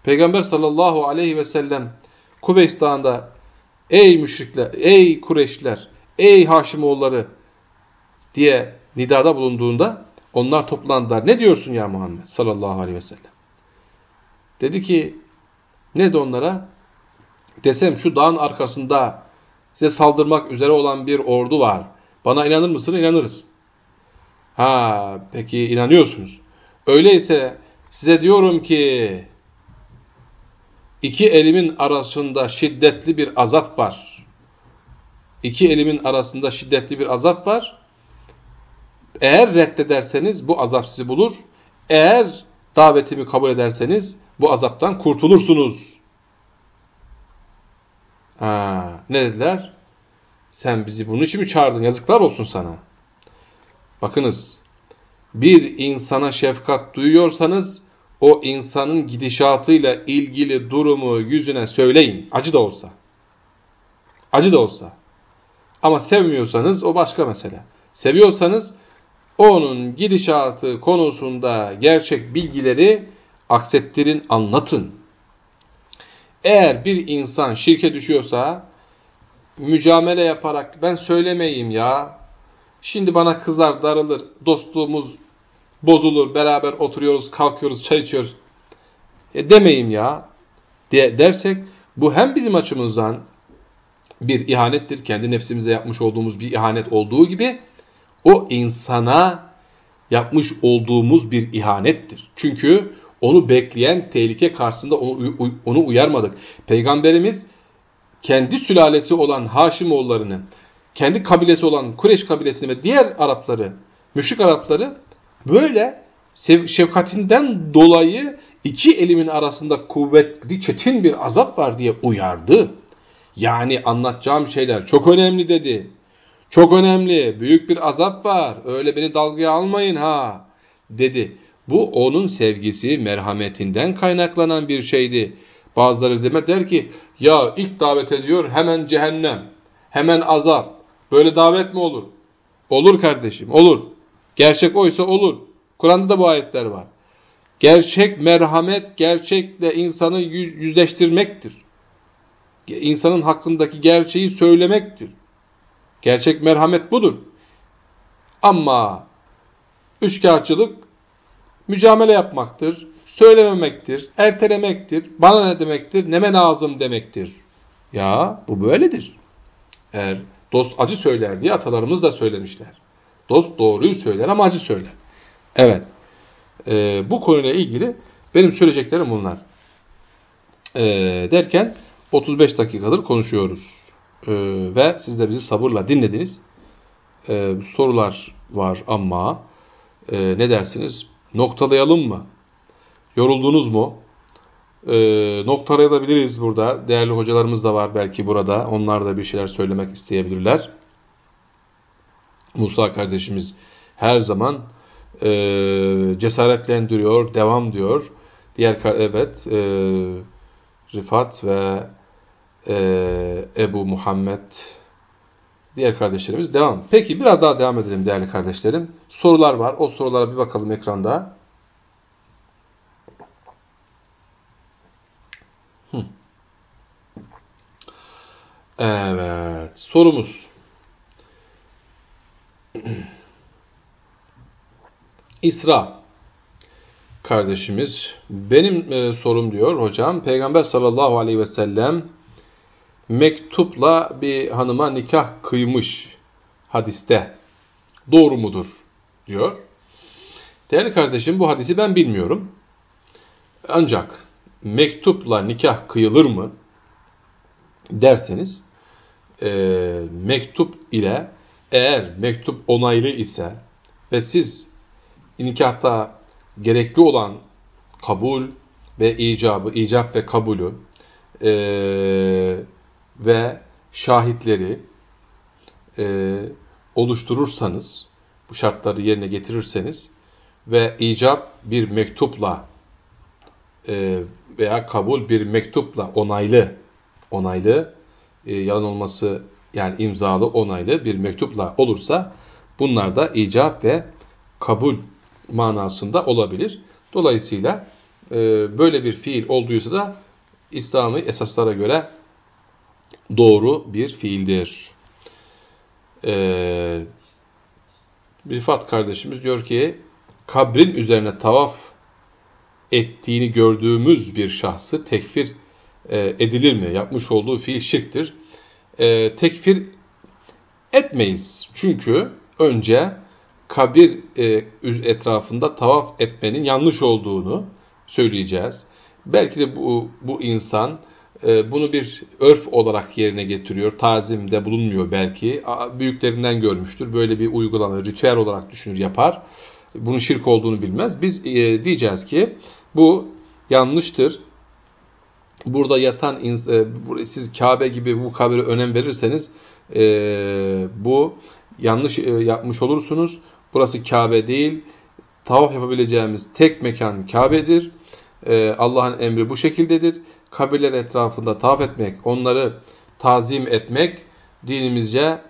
Peygamber sallallahu aleyhi ve sellem Kubeys Dağı'nda ey müşrikler, ey Kureşler, ey Haşimoğulları diye nidada bulunduğunda onlar toplandılar. Ne diyorsun ya Muhammed sallallahu aleyhi ve sellem? Dedi ki ne de onlara? Desem şu dağın arkasında size saldırmak üzere olan bir ordu var. Bana inanır mısın? İnanırız. Ha peki inanıyorsunuz. Öyleyse size diyorum ki iki elimin arasında şiddetli bir azap var. İki elimin arasında şiddetli bir azap var. Eğer reddederseniz bu azap sizi bulur. Eğer davetimi kabul ederseniz bu azaptan kurtulursunuz. Ha, ne dediler? Sen bizi bunun için mi çağırdın? Yazıklar olsun sana. Bakınız, bir insana şefkat duyuyorsanız o insanın gidişatıyla ilgili durumu yüzüne söyleyin. Acı da olsa. Acı da olsa. Ama sevmiyorsanız o başka mesele. Seviyorsanız onun gidişatı konusunda gerçek bilgileri aksettirin, anlatın. Eğer bir insan şirke düşüyorsa mücamele yaparak ben söylemeyeyim ya, şimdi bana kızar, darılır, dostluğumuz bozulur, beraber oturuyoruz, kalkıyoruz, çay içiyoruz. E demeyeyim ya diye dersek bu hem bizim açımızdan bir ihanettir. Kendi nefsimize yapmış olduğumuz bir ihanet olduğu gibi o insana yapmış olduğumuz bir ihanettir. Çünkü onu bekleyen tehlike karşısında onu, onu uyarmadık. Peygamberimiz kendi sülalesi olan Haşimoğullarını, kendi kabilesi olan Kureş kabilesini ve diğer Arapları, müşrik Arapları böyle şefkatinden dolayı iki elimin arasında kuvvetli çetin bir azap var diye uyardı. Yani anlatacağım şeyler çok önemli dedi. Çok önemli, büyük bir azap var, öyle beni dalgaya almayın ha dedi. Bu onun sevgisi, merhametinden kaynaklanan bir şeydi. Bazıları demek der ki, ya ilk davet ediyor hemen cehennem, hemen azap. Böyle davet mi olur? Olur kardeşim, olur. Gerçek oysa olur. Kur'an'da da bu ayetler var. Gerçek merhamet, gerçekle insanı yüzleştirmektir. İnsanın hakkındaki gerçeği söylemektir. Gerçek merhamet budur. Ama üçkağıtçılık mücamele yapmaktır, söylememektir, ertelemektir, bana ne demektir, neme lazım demektir. Ya bu böyledir. Eğer dost acı söyler diye atalarımız da söylemişler. Dost doğruyu söyler ama acı söyler. Evet. E, bu konuyla ilgili benim söyleyeceklerim bunlar. E, derken 35 dakikadır konuşuyoruz. E, ve siz de bizi sabırla dinlediniz. E, sorular var ama e, ne dersiniz? Noktalayalım mı? Yoruldunuz mu? E, noktalayabiliriz burada. Değerli hocalarımız da var belki burada. Onlar da bir şeyler söylemek isteyebilirler. Musa kardeşimiz her zaman e, cesaretlendiriyor, devam diyor. Diğer evet e, Rifat ve e, Ebu Muhammed diğer kardeşlerimiz devam. Peki biraz daha devam edelim değerli kardeşlerim. Sorular var. O sorulara bir bakalım ekranda. Evet. Sorumuz. [clears throat] İsra kardeşimiz. Benim e, sorum diyor hocam. Peygamber sallallahu aleyhi ve sellem mektupla bir hanıma nikah kıymış hadiste. Doğru mudur? diyor. Değerli kardeşim bu hadisi ben bilmiyorum. Ancak mektupla nikah kıyılır mı derseniz e, mektup ile eğer mektup onaylı ise ve siz nikahta gerekli olan kabul ve icabı, icap ve kabulü e, ve şahitleri e, oluşturursanız, bu şartları yerine getirirseniz ve icap bir mektupla e, veya kabul bir mektupla onaylı, onaylı, e, yalan olması yani imzalı onaylı bir mektupla olursa bunlar da icap ve kabul manasında olabilir. Dolayısıyla e, böyle bir fiil olduysa da İslami esaslara göre doğru bir fiildir. Ee, Rifat kardeşimiz diyor ki kabrin üzerine tavaf ettiğini gördüğümüz bir şahsı tekfir e, edilir mi? Yapmış olduğu fiil şirktir. E, tekfir etmeyiz. Çünkü önce kabir e, etrafında tavaf etmenin yanlış olduğunu söyleyeceğiz. Belki de bu, bu insan e, bunu bir örf olarak yerine getiriyor. Tazimde bulunmuyor belki. Büyüklerinden görmüştür. Böyle bir uygulama, ritüel olarak düşünür, yapar. Bunun şirk olduğunu bilmez. Biz e, diyeceğiz ki bu yanlıştır. Burada yatan e, siz Kabe gibi bu kabire önem verirseniz e, bu yanlış e, yapmış olursunuz. Burası Kabe değil. Tavaf yapabileceğimiz tek mekan Kabe'dir. E, Allah'ın emri bu şekildedir. Kabirler etrafında tavaf etmek, onları tazim etmek dinimizce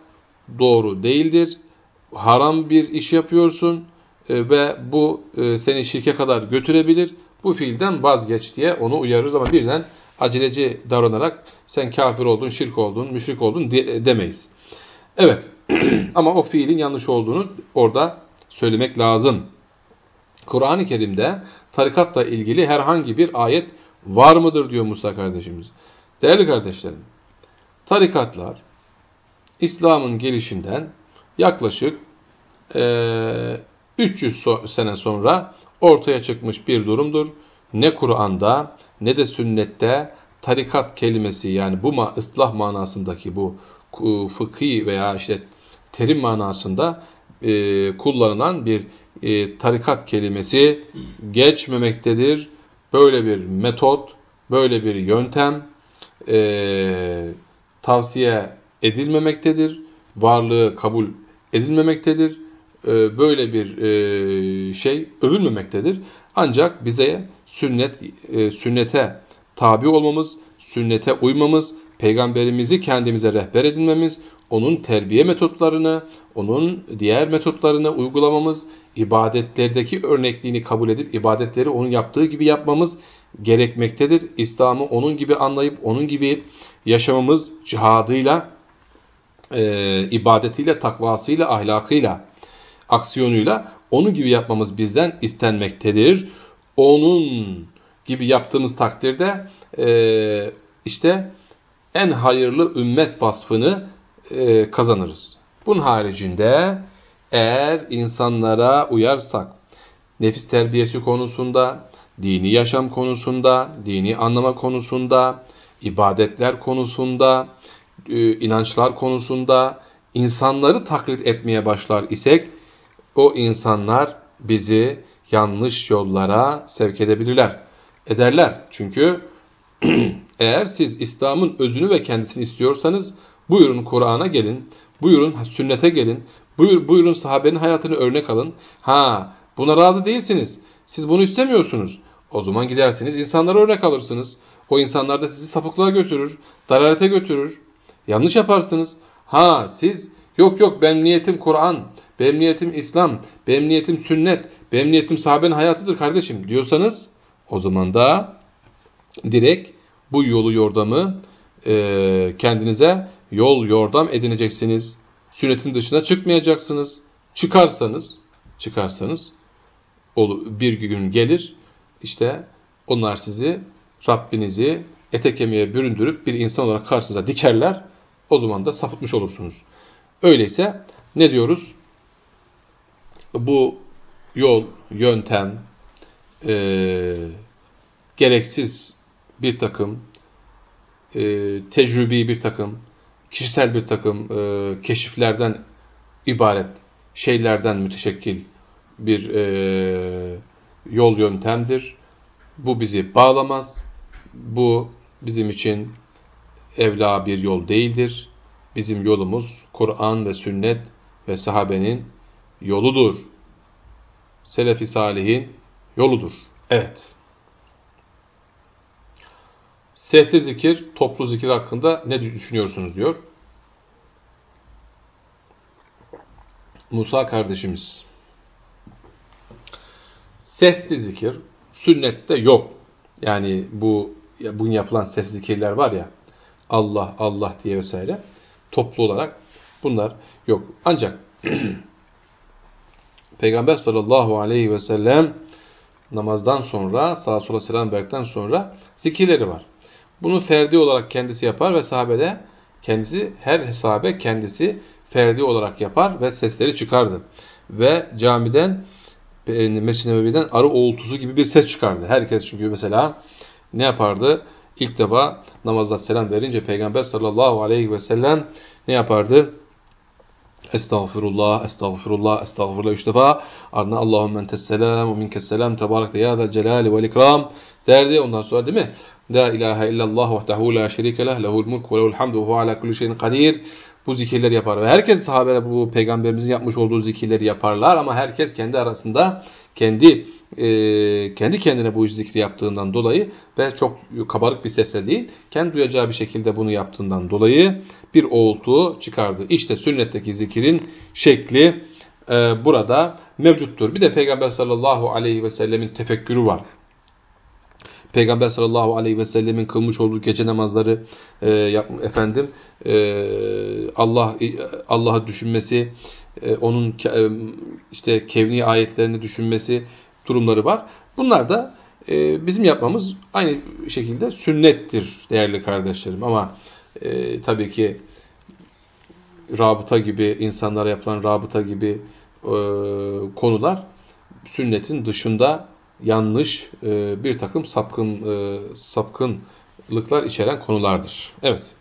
doğru değildir. Haram bir iş yapıyorsun e, ve bu e, seni şirke kadar götürebilir. Bu fiilden vazgeç diye onu uyarırız ama birden aceleci davranarak sen kafir oldun, şirk oldun, müşrik oldun de demeyiz. Evet [clears throat] ama o fiilin yanlış olduğunu orada söylemek lazım. Kur'an-ı Kerim'de tarikatla ilgili herhangi bir ayet var mıdır diyor Musa kardeşimiz. Değerli kardeşlerim, tarikatlar İslam'ın gelişinden yaklaşık e, 300 so sene sonra ortaya çıkmış bir durumdur. Ne Kur'an'da ne de sünnette tarikat kelimesi yani bu ma ıslah manasındaki bu fıkhi veya işte terim manasında e, kullanılan bir e, tarikat kelimesi geçmemektedir. Böyle bir metot, böyle bir yöntem e, tavsiye edilmemektedir. Varlığı kabul edilmemektedir. E, böyle bir e, şey övülmemektedir. Ancak bize sünnet e, sünnete tabi olmamız, sünnete uymamız, peygamberimizi kendimize rehber edinmemiz, onun terbiye metotlarını, onun diğer metotlarını uygulamamız, ibadetlerdeki örnekliğini kabul edip ibadetleri onun yaptığı gibi yapmamız gerekmektedir. İslam'ı onun gibi anlayıp onun gibi yaşamamız cihadıyla, e, ibadetiyle, takvasıyla, ahlakıyla, aksiyonuyla onun gibi yapmamız bizden istenmektedir. Onun gibi yaptığımız takdirde e, işte en hayırlı ümmet vasfını e, kazanırız. Bunun haricinde eğer insanlara uyarsak, nefis terbiyesi konusunda, dini yaşam konusunda, dini anlama konusunda, ibadetler konusunda, e, inançlar konusunda insanları taklit etmeye başlar isek, o insanlar bizi yanlış yollara sevk edebilirler. Ederler. Çünkü [clears throat] eğer siz İslam'ın özünü ve kendisini istiyorsanız buyurun Kur'an'a gelin, buyurun sünnete gelin, buyur, buyurun sahabenin hayatını örnek alın. Ha buna razı değilsiniz. Siz bunu istemiyorsunuz. O zaman gidersiniz insanlara örnek alırsınız. O insanlar da sizi sapıklığa götürür, dalalete götürür. Yanlış yaparsınız. Ha siz yok yok benim niyetim Kur'an, benim niyetim İslam, benim niyetim sünnet, benim niyetim sahabenin hayatıdır kardeşim diyorsanız o zaman da direkt bu yolu yordamı e, kendinize yol yordam edineceksiniz. Sünnetin dışına çıkmayacaksınız. Çıkarsanız, çıkarsanız bir gün gelir işte onlar sizi Rabbinizi ete kemiğe büründürüp bir insan olarak karşınıza dikerler. O zaman da sapıtmış olursunuz. Öyleyse ne diyoruz? Bu yol, yöntem, e, gereksiz bir takım, e, tecrübi bir takım, kişisel bir takım e, keşiflerden ibaret şeylerden müteşekkil bir e, yol yöntemdir. Bu bizi bağlamaz. Bu bizim için evla bir yol değildir. Bizim yolumuz Kur'an ve sünnet ve sahabenin yoludur. Selefi salihin yoludur. Evet. Sesli zikir, toplu zikir hakkında ne düşünüyorsunuz diyor. Musa kardeşimiz. Sesli zikir sünnette yok. Yani bu bugün yapılan sesli zikirler var ya Allah Allah diye vesaire toplu olarak bunlar yok. Ancak [clears throat] Peygamber sallallahu aleyhi ve sellem namazdan sonra sağa sola selam verdikten sonra zikirleri var. Bunu ferdi olarak kendisi yapar ve sahabede kendisi her sahabe kendisi ferdi olarak yapar ve sesleri çıkardı. Ve camiden e, Mescid-i Nebevi'den arı oğultusu gibi bir ses çıkardı. Herkes çünkü mesela ne yapardı? İlk defa namazda selam verince Peygamber sallallahu aleyhi ve sellem ne yapardı? Estağfirullah, estağfirullah, estağfirullah üç defa. Ardından Allahümme entes selam ve minkes selam tebarekte ya zel celali vel ikram derdi. Ondan sonra değil mi? La ilahe illallah vahdehu la şerike leh lehul mulk ve lehul hamdu ve ala kulli şeyin kadir. Bu zikirleri yapar. Ve herkes sahabe bu peygamberimizin yapmış olduğu zikirleri yaparlar ama herkes kendi arasında kendi e, kendi kendine bu zikri yaptığından dolayı ve çok kabarık bir sesle değil, kendi duyacağı bir şekilde bunu yaptığından dolayı bir oğultu çıkardı. İşte sünnetteki zikirin şekli e, burada mevcuttur. Bir de Peygamber sallallahu aleyhi ve sellemin tefekkürü var. Peygamber sallallahu aleyhi ve sellemin kılmış olduğu gece namazları e, yap, efendim e, Allah Allah'ı düşünmesi, e, onun e, işte kevni ayetlerini düşünmesi durumları var. Bunlar da e, bizim yapmamız aynı şekilde sünnettir değerli kardeşlerim. Ama e, tabii ki rabıta gibi, insanlara yapılan rabıta gibi e, konular sünnetin dışında yanlış e, bir takım sapkın e, sapkınlıklar içeren konulardır. Evet.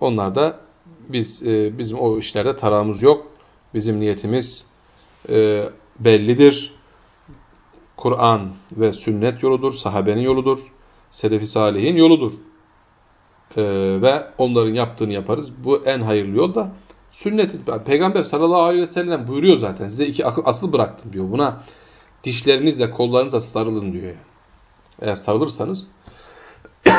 Onlar da biz e, bizim o işlerde tarağımız yok. Bizim niyetimiz e, bellidir. Kur'an ve sünnet yoludur, sahabenin yoludur, selefi salihin yoludur. Ee, ve onların yaptığını yaparız. Bu en hayırlı yol da sünnet. Peygamber sallallahu aleyhi ve sellem buyuruyor zaten. Size iki asıl bıraktım diyor. Buna dişlerinizle kollarınızla sarılın diyor. Eğer sarılırsanız [coughs]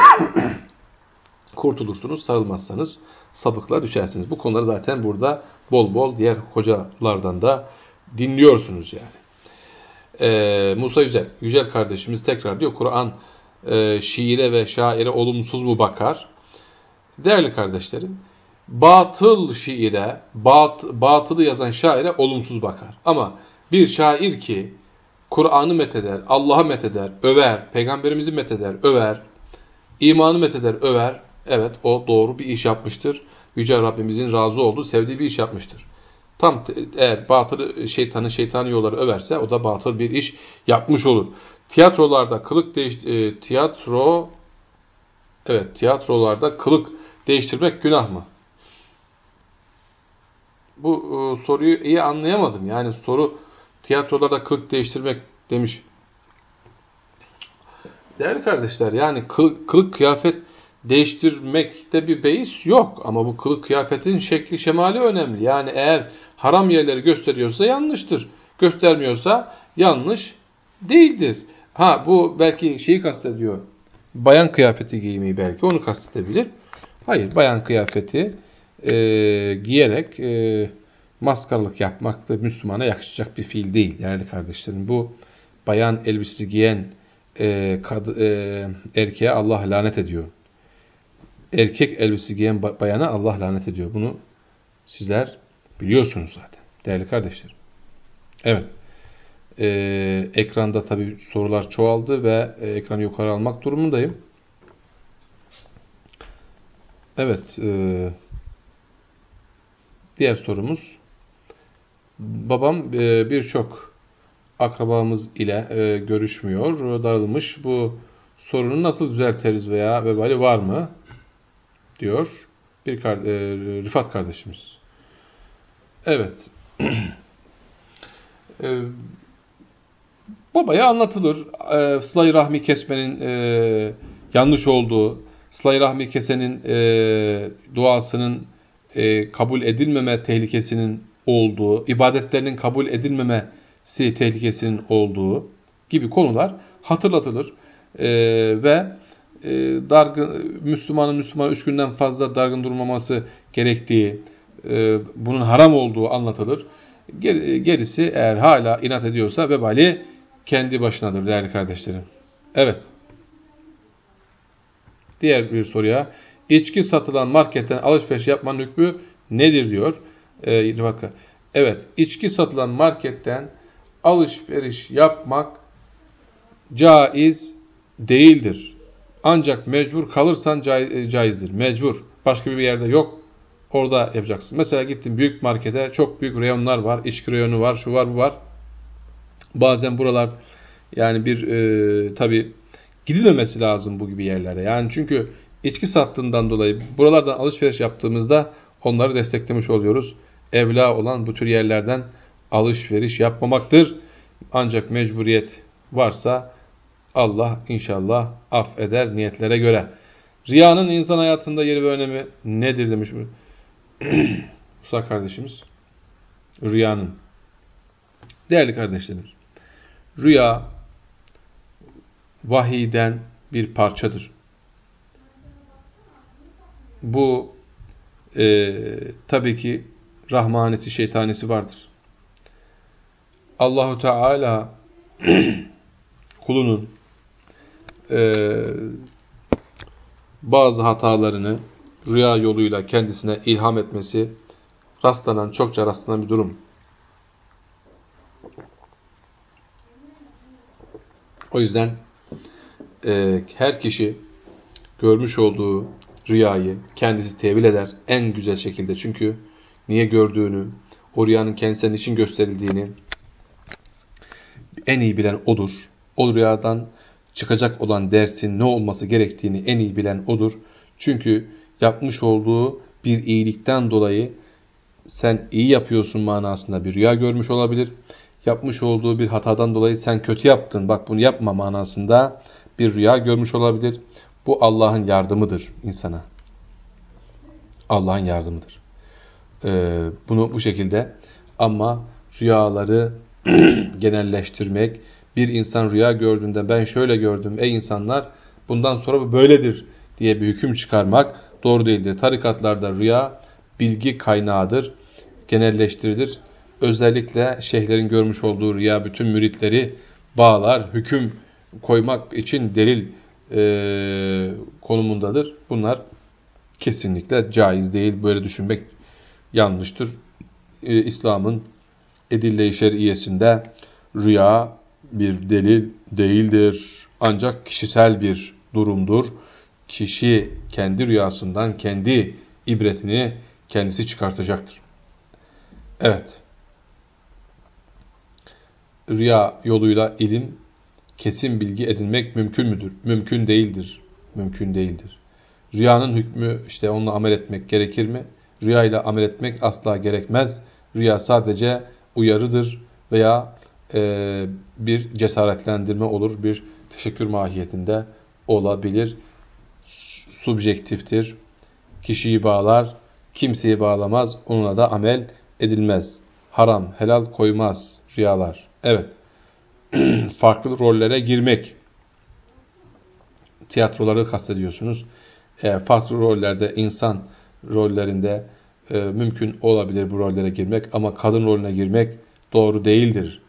kurtulursunuz. Sarılmazsanız sapıkla düşersiniz. Bu konuları zaten burada bol bol diğer hocalardan da dinliyorsunuz yani e, Musa Yücel, Yücel kardeşimiz tekrar diyor Kur'an e, şiire ve şaire olumsuz mu bakar? Değerli kardeşlerim, batıl şiire, bat, batılı yazan şaire olumsuz bakar. Ama bir şair ki Kur'an'ı metheder, Allah'ı metheder, över, peygamberimizi metheder, över, imanı metheder, över, Evet o doğru bir iş yapmıştır. Yüce Rabbimizin razı olduğu, sevdiği bir iş yapmıştır. Tam eğer batılı şeytanın şeytani yolları överse o da batıl bir iş yapmış olur. Tiyatrolarda kılık değiş e, tiyatro evet tiyatrolarda kılık değiştirmek günah mı? Bu e, soruyu iyi anlayamadım. Yani soru tiyatrolarda kılık değiştirmek demiş. Değerli kardeşler yani kılık, kılık kıyafet değiştirmekte bir beis yok. Ama bu kılık kıyafetin şekli şemali önemli. Yani eğer haram yerleri gösteriyorsa yanlıştır. Göstermiyorsa yanlış değildir. Ha bu belki şeyi kastediyor. Bayan kıyafeti giymeyi belki onu kastedebilir. Hayır bayan kıyafeti e, giyerek e, maskaralık yapmak da Müslümana yakışacak bir fiil değil. Yani kardeşlerim bu bayan elbisesi giyen e, kad, e, erkeğe Allah lanet ediyor. Erkek elbisesi giyen bayana Allah lanet ediyor. Bunu sizler biliyorsunuz zaten değerli kardeşlerim. Evet. Ee, ekranda tabi sorular çoğaldı ve e, ekranı yukarı almak durumundayım. Evet. E, diğer sorumuz. Babam e, birçok akrabamız ile e, görüşmüyor, darılmış. Bu sorunu nasıl düzelteriz veya vebali var mı? Diyor bir e, Rifat kardeşimiz. Evet. [clears throat] e, babaya anlatılır. E, Sıla-i Rahmi kesmenin e, yanlış olduğu, Sıla-i Rahmi kesenin e, duasının e, kabul edilmeme tehlikesinin olduğu, ibadetlerinin kabul edilmemesi tehlikesinin olduğu gibi konular hatırlatılır. E, ve e, dargın, Müslümanın Müslüman üç günden fazla dargın durmaması gerektiği, e, bunun haram olduğu anlatılır. Gerisi eğer hala inat ediyorsa vebali kendi başınadır değerli kardeşlerim. Evet. Diğer bir soruya. İçki satılan marketten alışveriş yapmanın hükmü nedir diyor e, Rıfatka. Evet. içki satılan marketten alışveriş yapmak caiz değildir. Ancak mecbur kalırsan caizdir. Mecbur. Başka bir yerde yok. Orada yapacaksın. Mesela gittin büyük markete çok büyük reyonlar var. içki reyonu var, şu var, bu var. Bazen buralar yani bir e, tabi gidilmemesi lazım bu gibi yerlere. Yani çünkü içki sattığından dolayı buralardan alışveriş yaptığımızda onları desteklemiş oluyoruz. Evla olan bu tür yerlerden alışveriş yapmamaktır. Ancak mecburiyet varsa Allah inşallah affeder niyetlere göre. Riyanın insan hayatında yeri ve önemi nedir demiş. [clears throat] Musa kardeşimiz. Rüyanın. Değerli kardeşlerimiz. Rüya vahiyden bir parçadır. Bu e, tabii ki rahmanesi, şeytanesi vardır. Allahu Teala [clears throat] kulunun e, bazı hatalarını rüya yoluyla kendisine ilham etmesi rastlanan, çokça rastlanan bir durum. O yüzden e, her kişi görmüş olduğu rüyayı kendisi tevil eder en güzel şekilde. Çünkü niye gördüğünü, o rüyanın kendisine için gösterildiğini en iyi bilen odur. O rüyadan çıkacak olan dersin ne olması gerektiğini en iyi bilen odur. Çünkü yapmış olduğu bir iyilikten dolayı sen iyi yapıyorsun manasında bir rüya görmüş olabilir. Yapmış olduğu bir hatadan dolayı sen kötü yaptın bak bunu yapma manasında bir rüya görmüş olabilir. Bu Allah'ın yardımıdır insana. Allah'ın yardımıdır. Ee, bunu bu şekilde ama rüyaları [clears throat] genelleştirmek, bir insan rüya gördüğünde ben şöyle gördüm ey insanlar bundan sonra bu böyledir diye bir hüküm çıkarmak doğru değildir. Tarikatlarda rüya bilgi kaynağıdır, genelleştirilir. Özellikle şeyhlerin görmüş olduğu rüya bütün müritleri bağlar, hüküm koymak için delil e, konumundadır. Bunlar kesinlikle caiz değil. Böyle düşünmek yanlıştır. E, İslam'ın edille-i şer'iyesinde rüya bir delil değildir. Ancak kişisel bir durumdur. Kişi kendi rüyasından kendi ibretini kendisi çıkartacaktır. Evet. Rüya yoluyla ilim, kesin bilgi edinmek mümkün müdür? Mümkün değildir. Mümkün değildir. Rüyanın hükmü işte onunla amel etmek gerekir mi? Rüya ile amel etmek asla gerekmez. Rüya sadece uyarıdır veya e, bir cesaretlendirme olur, bir teşekkür mahiyetinde olabilir. Subjektiftir. Kişiyi bağlar, kimseyi bağlamaz, onunla da amel edilmez. Haram, helal koymaz rüyalar. Evet. [clears throat] Farklı rollere girmek. Tiyatroları kastediyorsunuz. E, farklı rollerde, insan rollerinde e, mümkün olabilir bu rollere girmek ama kadın rolüne girmek doğru değildir.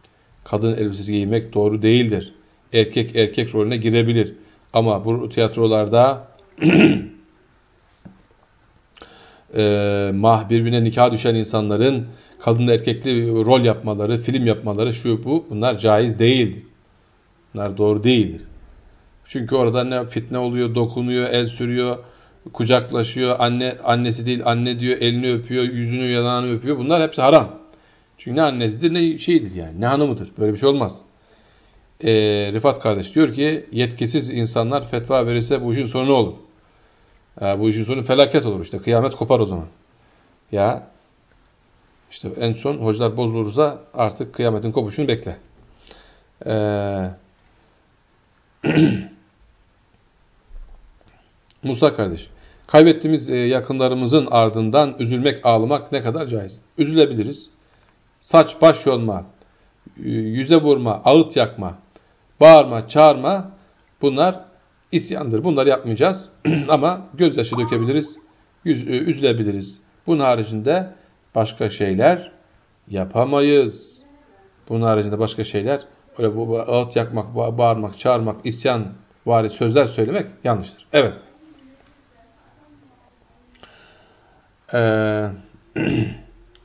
Kadın elbisesi giymek doğru değildir. Erkek erkek rolüne girebilir. Ama bu tiyatrolarda e, mah birbirine nikah düşen insanların kadınla erkekli rol yapmaları, film yapmaları şu bu bunlar caiz değil. Bunlar doğru değildir. Çünkü orada ne fitne oluyor, dokunuyor, el sürüyor, kucaklaşıyor, anne annesi değil anne diyor, elini öpüyor, yüzünü yanağını öpüyor. Bunlar hepsi haram. Çünkü ne annesidir ne şeydir yani, ne hanımıdır. Böyle bir şey olmaz. Ee, Rifat kardeş diyor ki yetkisiz insanlar fetva verirse bu işin sonu ne olur? Ee, bu işin sonu felaket olur işte. Kıyamet kopar o zaman. Ya işte en son hocalar bozulursa artık kıyametin kopuşunu bekle. Ee, [clears throat] Musa kardeş, kaybettiğimiz e, yakınlarımızın ardından üzülmek, ağlamak ne kadar caiz? Üzülebiliriz. Saç baş yolma, yüze vurma, ağıt yakma, bağırma, çağırma bunlar isyandır. Bunları yapmayacağız [clears throat] ama gözyaşı dökebiliriz, yüz, e, üzülebiliriz. Bunun haricinde başka şeyler yapamayız. Bunun haricinde başka şeyler öyle bu ağıt yakmak, bağırmak, çağırmak, isyan vari sözler söylemek yanlıştır. Evet. Ee, [clears throat]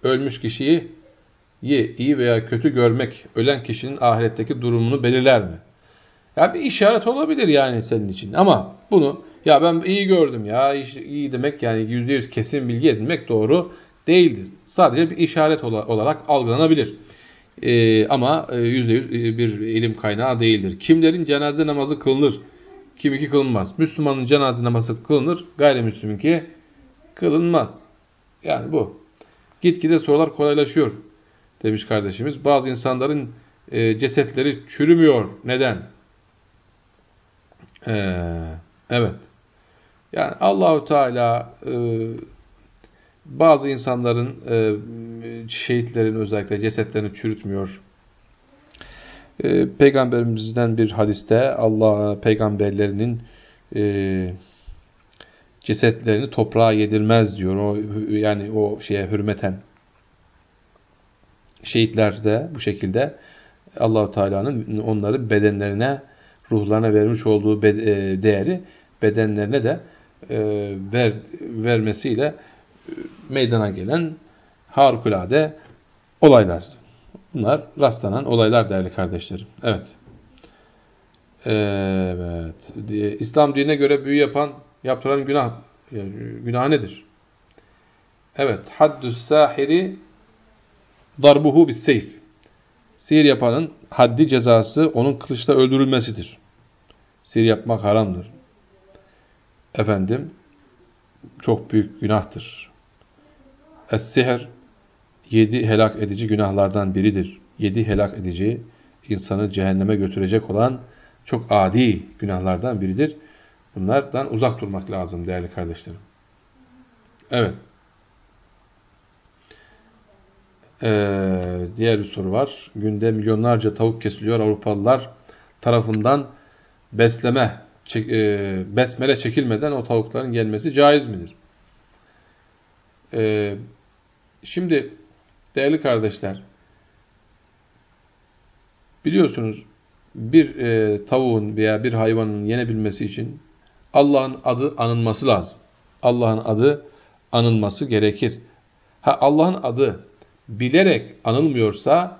ölmüş kişiyi iyi veya kötü görmek ölen kişinin ahiretteki durumunu belirler mi? Ya bir işaret olabilir yani senin için ama bunu ya ben iyi gördüm ya iyi demek yani yüzde yüz kesin bilgi edinmek doğru değildir. Sadece bir işaret olarak algılanabilir. Ee, ama e, yüzde yüz e, bir ilim kaynağı değildir. Kimlerin cenaze namazı kılınır? Kim iki kılınmaz. Müslümanın cenaze namazı kılınır, gayrimüsliminki kılınmaz. Yani bu. Gitgide sorular kolaylaşıyor demiş kardeşimiz. Bazı insanların e, cesetleri çürümüyor. Neden? Ee, evet. Yani Allahu Teala e, bazı insanların e, şehitlerin özellikle cesetlerini çürütmüyor. E, Peygamberimizden bir hadiste Allah peygamberlerinin e, cesetlerini toprağa yedirmez diyor. O yani o şeye hürmeten şehitler de bu şekilde Allahu Teala'nın onları bedenlerine, ruhlarına vermiş olduğu e, değeri bedenlerine de e, ver, vermesiyle e, meydana gelen harikulade olaylar. Bunlar rastlanan olaylar değerli kardeşlerim. Evet. Evet. İslam dinine göre büyü yapan yaptıran günah günah nedir? Evet, haddus sahiri darbuhu bis seyf. Sihir yapanın haddi cezası onun kılıçla öldürülmesidir. Sihir yapmak haramdır. Efendim, çok büyük günahtır. Es-sihr yedi helak edici günahlardan biridir. Yedi helak edici, insanı cehenneme götürecek olan çok adi günahlardan biridir. Bunlardan uzak durmak lazım değerli kardeşlerim. Evet. Ee, diğer bir soru var. Günde milyonlarca tavuk kesiliyor. Avrupalılar tarafından besleme, çek, e, besmele çekilmeden o tavukların gelmesi caiz midir? Ee, şimdi değerli kardeşler, biliyorsunuz bir e, tavuğun veya bir hayvanın yenebilmesi için Allah'ın adı anılması lazım. Allah'ın adı anılması gerekir. Ha Allah'ın adı bilerek anılmıyorsa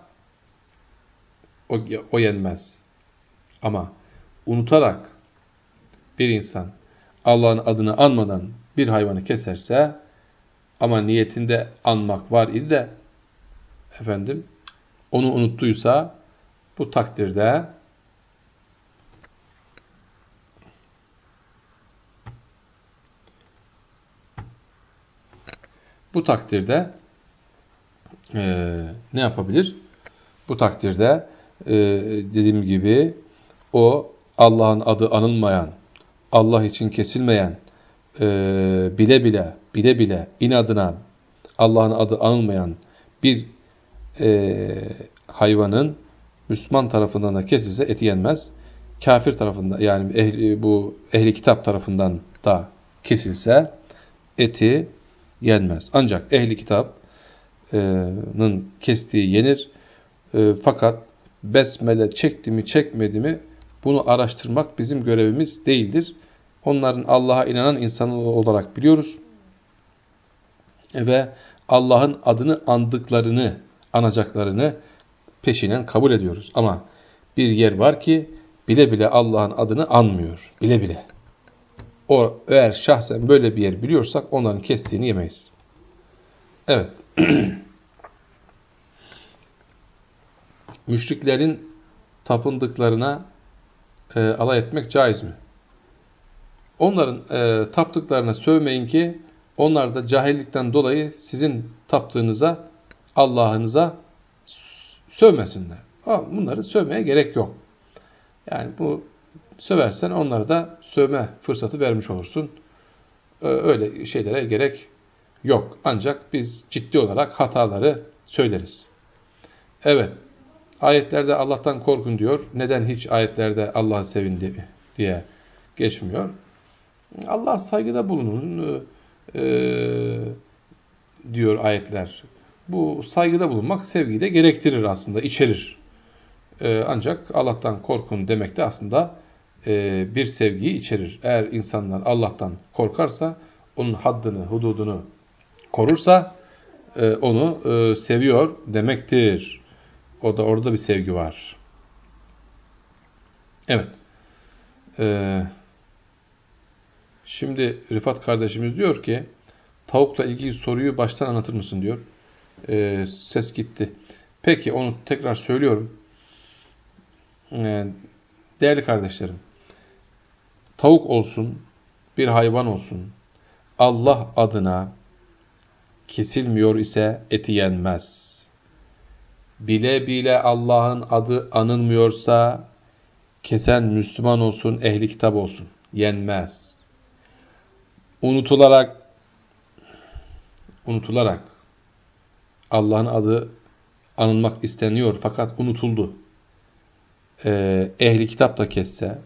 o, o yenmez. Ama unutarak bir insan Allah'ın adını anmadan bir hayvanı keserse ama niyetinde anmak var idi de efendim onu unuttuysa bu takdirde bu takdirde e, ne yapabilir? Bu takdirde e, dediğim gibi o Allah'ın adı anılmayan, Allah için kesilmeyen, e, bile bile, bile bile inadına Allah'ın adı anılmayan bir e, hayvanın Müslüman tarafından da kesilse eti yenmez. Kafir tarafından yani ehli, bu ehli kitap tarafından da kesilse eti yenmez. Ancak ehli kitabın kestiği yenir. E, fakat besmele çekti mi çekmedi mi bunu araştırmak bizim görevimiz değildir. Onların Allah'a inanan insan olarak biliyoruz. Ve Allah'ın adını andıklarını, anacaklarını peşinen kabul ediyoruz. Ama bir yer var ki bile bile Allah'ın adını anmıyor. Bile bile. O eğer şahsen böyle bir yer biliyorsak onların kestiğini yemeyiz. Evet. [clears throat] Müşriklerin tapındıklarına e, alay etmek caiz mi? Onların e, taptıklarına sövmeyin ki onlar da cahillikten dolayı sizin taptığınıza, Allah'ınıza sövmesinler. Bunları sövmeye gerek yok. Yani bu söversen onlara da sövme fırsatı vermiş olursun. Öyle şeylere gerek yok. Ancak biz ciddi olarak hataları söyleriz. Evet. Ayetlerde Allah'tan korkun diyor. Neden hiç ayetlerde Allah'ı sevin diye geçmiyor. Allah saygıda bulunun e, diyor ayetler. Bu saygıda bulunmak sevgiyi de gerektirir aslında, içerir. E, ancak Allah'tan korkun demek de aslında e, bir sevgiyi içerir. Eğer insanlar Allah'tan korkarsa, onun haddını, hududunu korursa, e, onu e, seviyor demektir. O da orada bir sevgi var. Evet. Ee, şimdi Rifat kardeşimiz diyor ki tavukla ilgili soruyu baştan anlatır mısın diyor. Ee, ses gitti. Peki onu tekrar söylüyorum. Ee, değerli kardeşlerim tavuk olsun bir hayvan olsun Allah adına kesilmiyor ise eti yenmez bile bile Allah'ın adı anılmıyorsa kesen Müslüman olsun, ehli kitap olsun. Yenmez. Unutularak unutularak Allah'ın adı anılmak isteniyor fakat unutuldu. Ee, ehli kitap da kesse,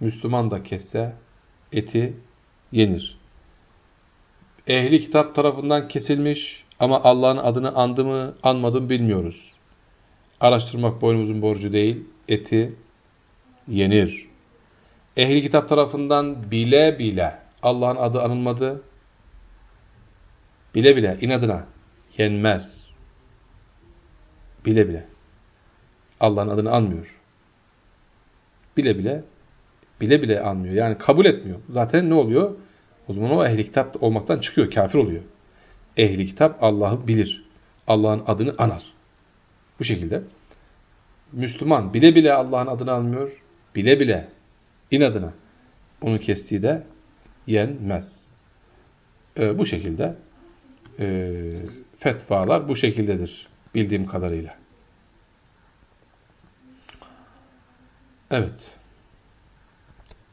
Müslüman da kesse eti yenir. Ehli kitap tarafından kesilmiş ama Allah'ın adını andı mı anmadı mı bilmiyoruz. Araştırmak boynumuzun borcu değil, eti yenir. Ehli kitap tarafından bile bile Allah'ın adı anılmadı, bile bile inadına yenmez. Bile bile. Allah'ın adını anmıyor. Bile bile, bile bile anmıyor. Yani kabul etmiyor. Zaten ne oluyor? O zaman o ehli kitap olmaktan çıkıyor, kafir oluyor. Ehli kitap Allah'ı bilir. Allah'ın adını anar. Bu şekilde. Müslüman bile bile Allah'ın adını almıyor. Bile bile inadına onu kestiği de yenmez. Ee, bu şekilde e, fetvalar bu şekildedir bildiğim kadarıyla. Evet.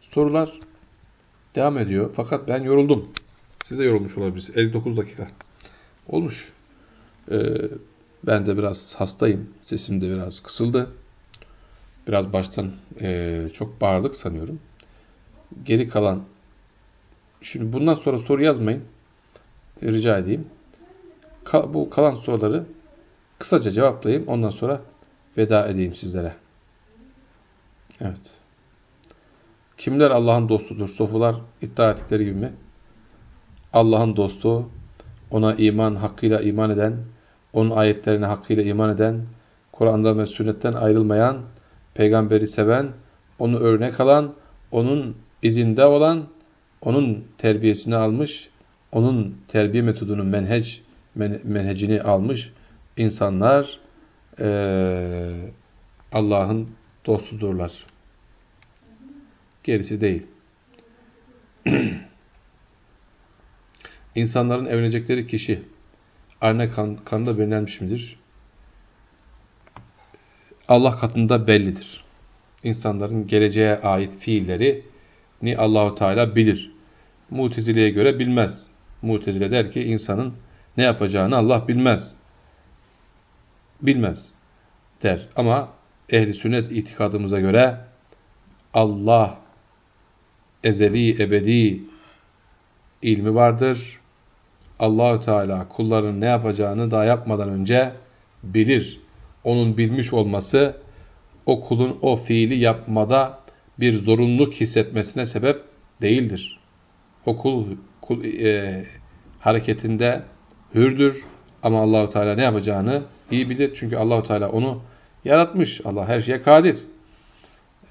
Sorular devam ediyor. Fakat ben yoruldum. Siz de yorulmuş olabilirsiniz. 59 dakika. Olmuş. Ee, ben de biraz hastayım. Sesim de biraz kısıldı. Biraz baştan e, çok bağırdık sanıyorum. Geri kalan şimdi bundan sonra soru yazmayın. Rica edeyim. Ka bu kalan soruları kısaca cevaplayayım. Ondan sonra veda edeyim sizlere. Evet. Kimler Allah'ın dostudur? Sofular iddia ettikleri gibi mi? Allah'ın dostu, ona iman hakkıyla iman eden, onun ayetlerine hakkıyla iman eden, Kur'an'da ve sünnetten ayrılmayan, peygamberi seven, onu örnek alan, onun izinde olan, onun terbiyesini almış, onun terbiye metodunun menhec, men, menhecini almış insanlar e, Allah'ın dostudurlar. Gerisi değil. [clears throat] İnsanların evlenecekleri kişi anne kan, kanında belirlenmiş midir? Allah katında bellidir. İnsanların geleceğe ait fiilleri ni Allahu Teala bilir. Mutezile'ye göre bilmez. Mutezile der ki insanın ne yapacağını Allah bilmez. Bilmez der. Ama ehli sünnet itikadımıza göre Allah ezeli ebedi ilmi vardır. Allahü Teala kulların ne yapacağını daha yapmadan önce bilir. Onun bilmiş olması o kulun o fiili yapmada bir zorunluluk hissetmesine sebep değildir. O kul, kul e, hareketinde hürdür ama Allahu Teala ne yapacağını iyi bilir. Çünkü Allahu Teala onu yaratmış. Allah her şeye kadir.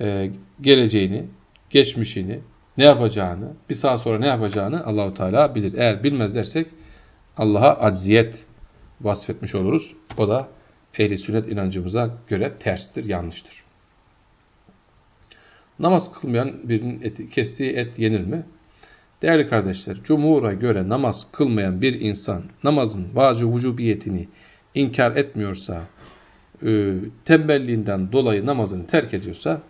E, geleceğini, geçmişini, ne yapacağını, bir saat sonra ne yapacağını Allahu Teala bilir. Eğer bilmez dersek Allah'a acziyet vasfetmiş oluruz. O da ehli sünnet inancımıza göre terstir, yanlıştır. Namaz kılmayan birinin eti, kestiği et yenir mi? Değerli kardeşler, cumhura göre namaz kılmayan bir insan namazın vacı vücubiyetini inkar etmiyorsa, e, tembelliğinden dolayı namazını terk ediyorsa,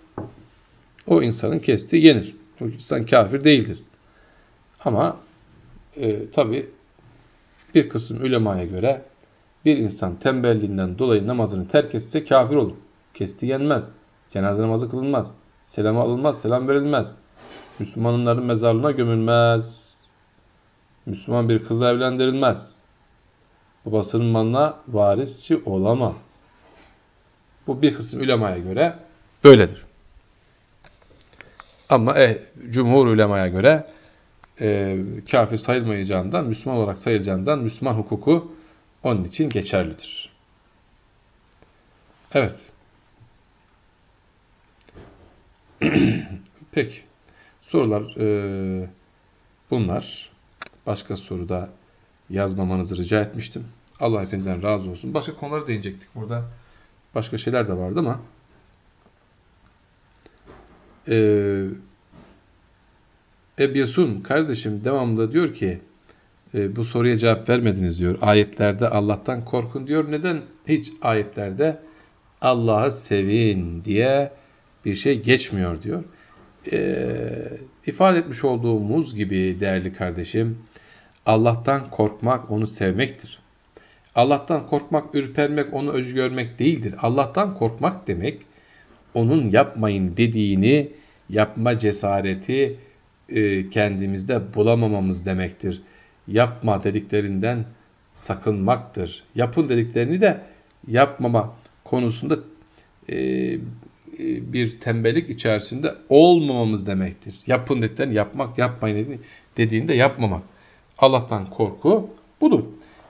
o insanın kestiği yenir. O insan kafir değildir. Ama e, tabi bir kısım ulemaya göre bir insan tembelliğinden dolayı namazını terk etse kafir olur. Kesti yenmez. Cenaze namazı kılınmaz. Selam alınmaz, selam verilmez. Müslümanların mezarlığına gömülmez. Müslüman bir kızla evlendirilmez. Babasının malına varisçi olamaz. Bu bir kısım ulemaya göre böyledir. Ama eh, cumhur ulemaya göre e, kafir sayılmayacağından, Müslüman olarak sayılacağından Müslüman hukuku onun için geçerlidir. Evet. [clears throat] Peki. Sorular e, bunlar. Başka soruda yazmamanızı rica etmiştim. Allah hepinizden razı olsun. Başka konulara değinecektik burada. Başka şeyler de vardı ama eee Ebyasun kardeşim devamlı diyor ki e, bu soruya cevap vermediniz diyor. Ayetlerde Allah'tan korkun diyor. Neden hiç ayetlerde Allah'ı sevin diye bir şey geçmiyor diyor. E, ifade etmiş olduğumuz gibi değerli kardeşim Allah'tan korkmak onu sevmektir. Allah'tan korkmak, ürpermek, onu öcü görmek değildir. Allah'tan korkmak demek onun yapmayın dediğini yapma cesareti, e, kendimizde bulamamamız demektir. Yapma dediklerinden sakınmaktır. Yapın dediklerini de yapmama konusunda e, e, bir tembellik içerisinde olmamamız demektir. Yapın dediklerini yapmak, yapmayın dediğinde yapmamak. Allah'tan korku budur.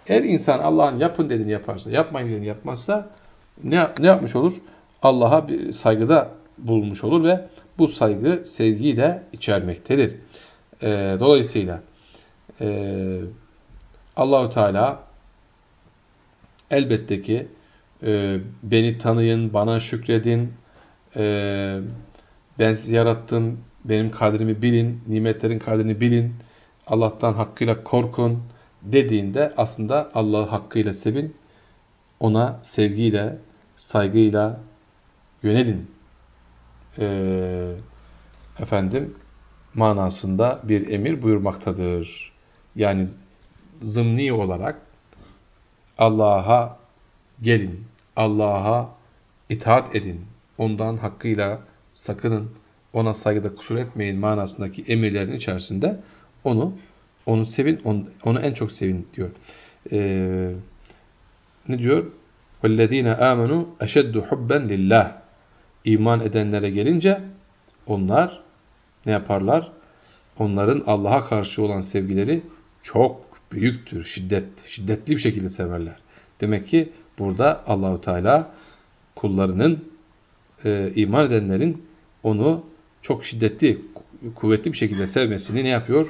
Eğer insan Allah'ın yapın dediğini yaparsa, yapmayın dediğini yapmazsa ne, ne yapmış olur? Allah'a bir saygıda bulmuş olur ve bu saygı sevgiyi de içermektedir. E, dolayısıyla e, Allahu Teala elbette ki e, beni tanıyın, bana şükredin, e, ben sizi yarattım, benim kadrimi bilin, nimetlerin kadrini bilin, Allah'tan hakkıyla korkun dediğinde aslında Allah'ı hakkıyla sevin, ona sevgiyle, saygıyla yönelin e, efendim manasında bir emir buyurmaktadır. Yani zımni olarak Allah'a gelin, Allah'a itaat edin, ondan hakkıyla sakının, ona saygıda kusur etmeyin manasındaki emirlerin içerisinde onu onu sevin, onu, onu en çok sevin diyor. Ee, ne diyor? وَالَّذ۪ينَ آمَنُوا اَشَدُّ حُبًّا لِلّٰهِ iman edenlere gelince onlar ne yaparlar? Onların Allah'a karşı olan sevgileri çok büyüktür, şiddet, şiddetli bir şekilde severler. Demek ki burada Allahu Teala kullarının e, iman edenlerin onu çok şiddetli kuvvetli bir şekilde sevmesini ne yapıyor?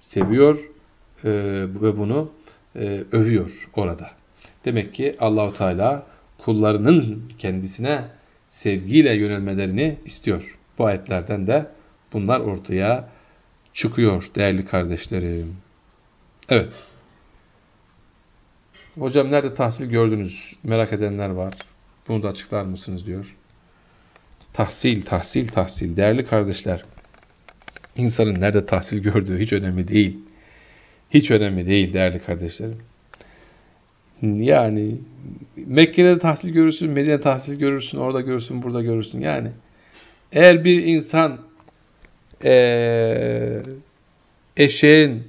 Seviyor e, ve bunu e, övüyor orada. Demek ki Allahu Teala kullarının kendisine sevgiyle yönelmelerini istiyor. Bu ayetlerden de bunlar ortaya çıkıyor değerli kardeşlerim. Evet. Hocam nerede tahsil gördünüz? Merak edenler var. Bunu da açıklar mısınız diyor. Tahsil, tahsil, tahsil. Değerli kardeşler, insanın nerede tahsil gördüğü hiç önemli değil. Hiç önemli değil değerli kardeşlerim. Yani Mekke'de de tahsil görürsün, Medine'de tahsil görürsün, orada görürsün, burada görürsün. Yani eğer bir insan ee, eşeğin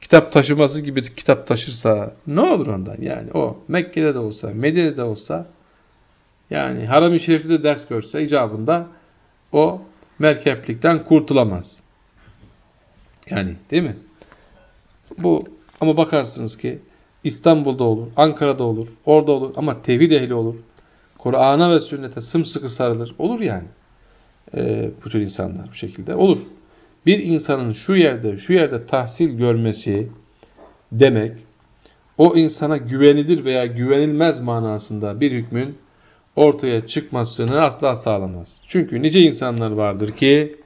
kitap taşıması gibi kitap taşırsa ne olur ondan? Yani o Mekke'de de olsa, Medine'de de olsa yani Haram-ı Şerif'te de ders görse icabında o merkeplikten kurtulamaz. Yani değil mi? Bu ama bakarsınız ki İstanbul'da olur, Ankara'da olur, orada olur ama tevhid ehli olur. Kur'an'a ve sünnete sımsıkı sarılır. Olur yani. Ee, bu tür insanlar bu şekilde. Olur. Bir insanın şu yerde, şu yerde tahsil görmesi demek, o insana güvenilir veya güvenilmez manasında bir hükmün ortaya çıkmasını asla sağlamaz. Çünkü nice insanlar vardır ki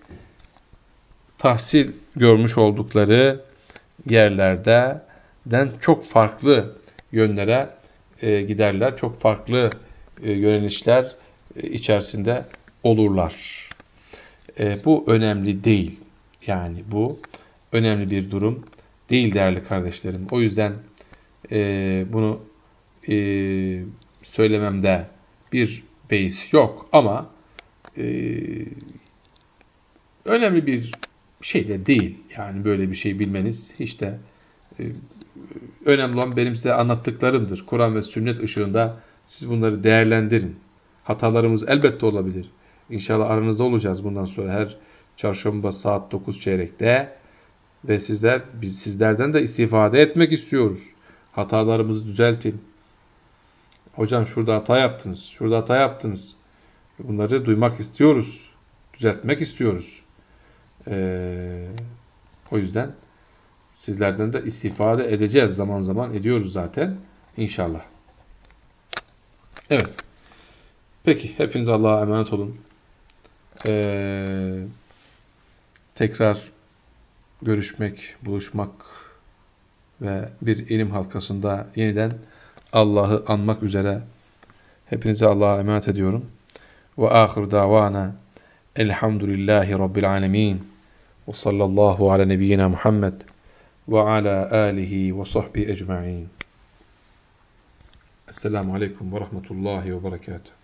tahsil görmüş oldukları yerlerden çok farklı yönlere e, giderler. Çok farklı e, yönelişler e, içerisinde olurlar. E, bu önemli değil. Yani bu önemli bir durum değil değerli kardeşlerim. O yüzden e, bunu e, söylememde bir beis yok ama e, önemli bir şey de değil. Yani böyle bir şey bilmeniz hiç de e, önemli olan benim size anlattıklarımdır. Kur'an ve sünnet ışığında siz bunları değerlendirin. Hatalarımız elbette olabilir. İnşallah aranızda olacağız bundan sonra her çarşamba saat 9 çeyrekte ve sizler biz sizlerden de istifade etmek istiyoruz. Hatalarımızı düzeltin. Hocam şurada hata yaptınız, şurada hata yaptınız. Bunları duymak istiyoruz, düzeltmek istiyoruz. Ee, o yüzden sizlerden de istifade edeceğiz zaman zaman ediyoruz zaten inşallah. Evet. Peki hepiniz Allah'a emanet olun. Ee, tekrar görüşmek, buluşmak ve bir ilim halkasında yeniden Allah'ı anmak üzere hepinize Allah'a emanet ediyorum. Ve ahir davana elhamdülillahi rabbil alemin ve sallallahu ala nebiyyina Muhammed ve ala alihi ve sahbihi ecma'in. Esselamu aleyküm ve rahmetullahi ve berekatuhu.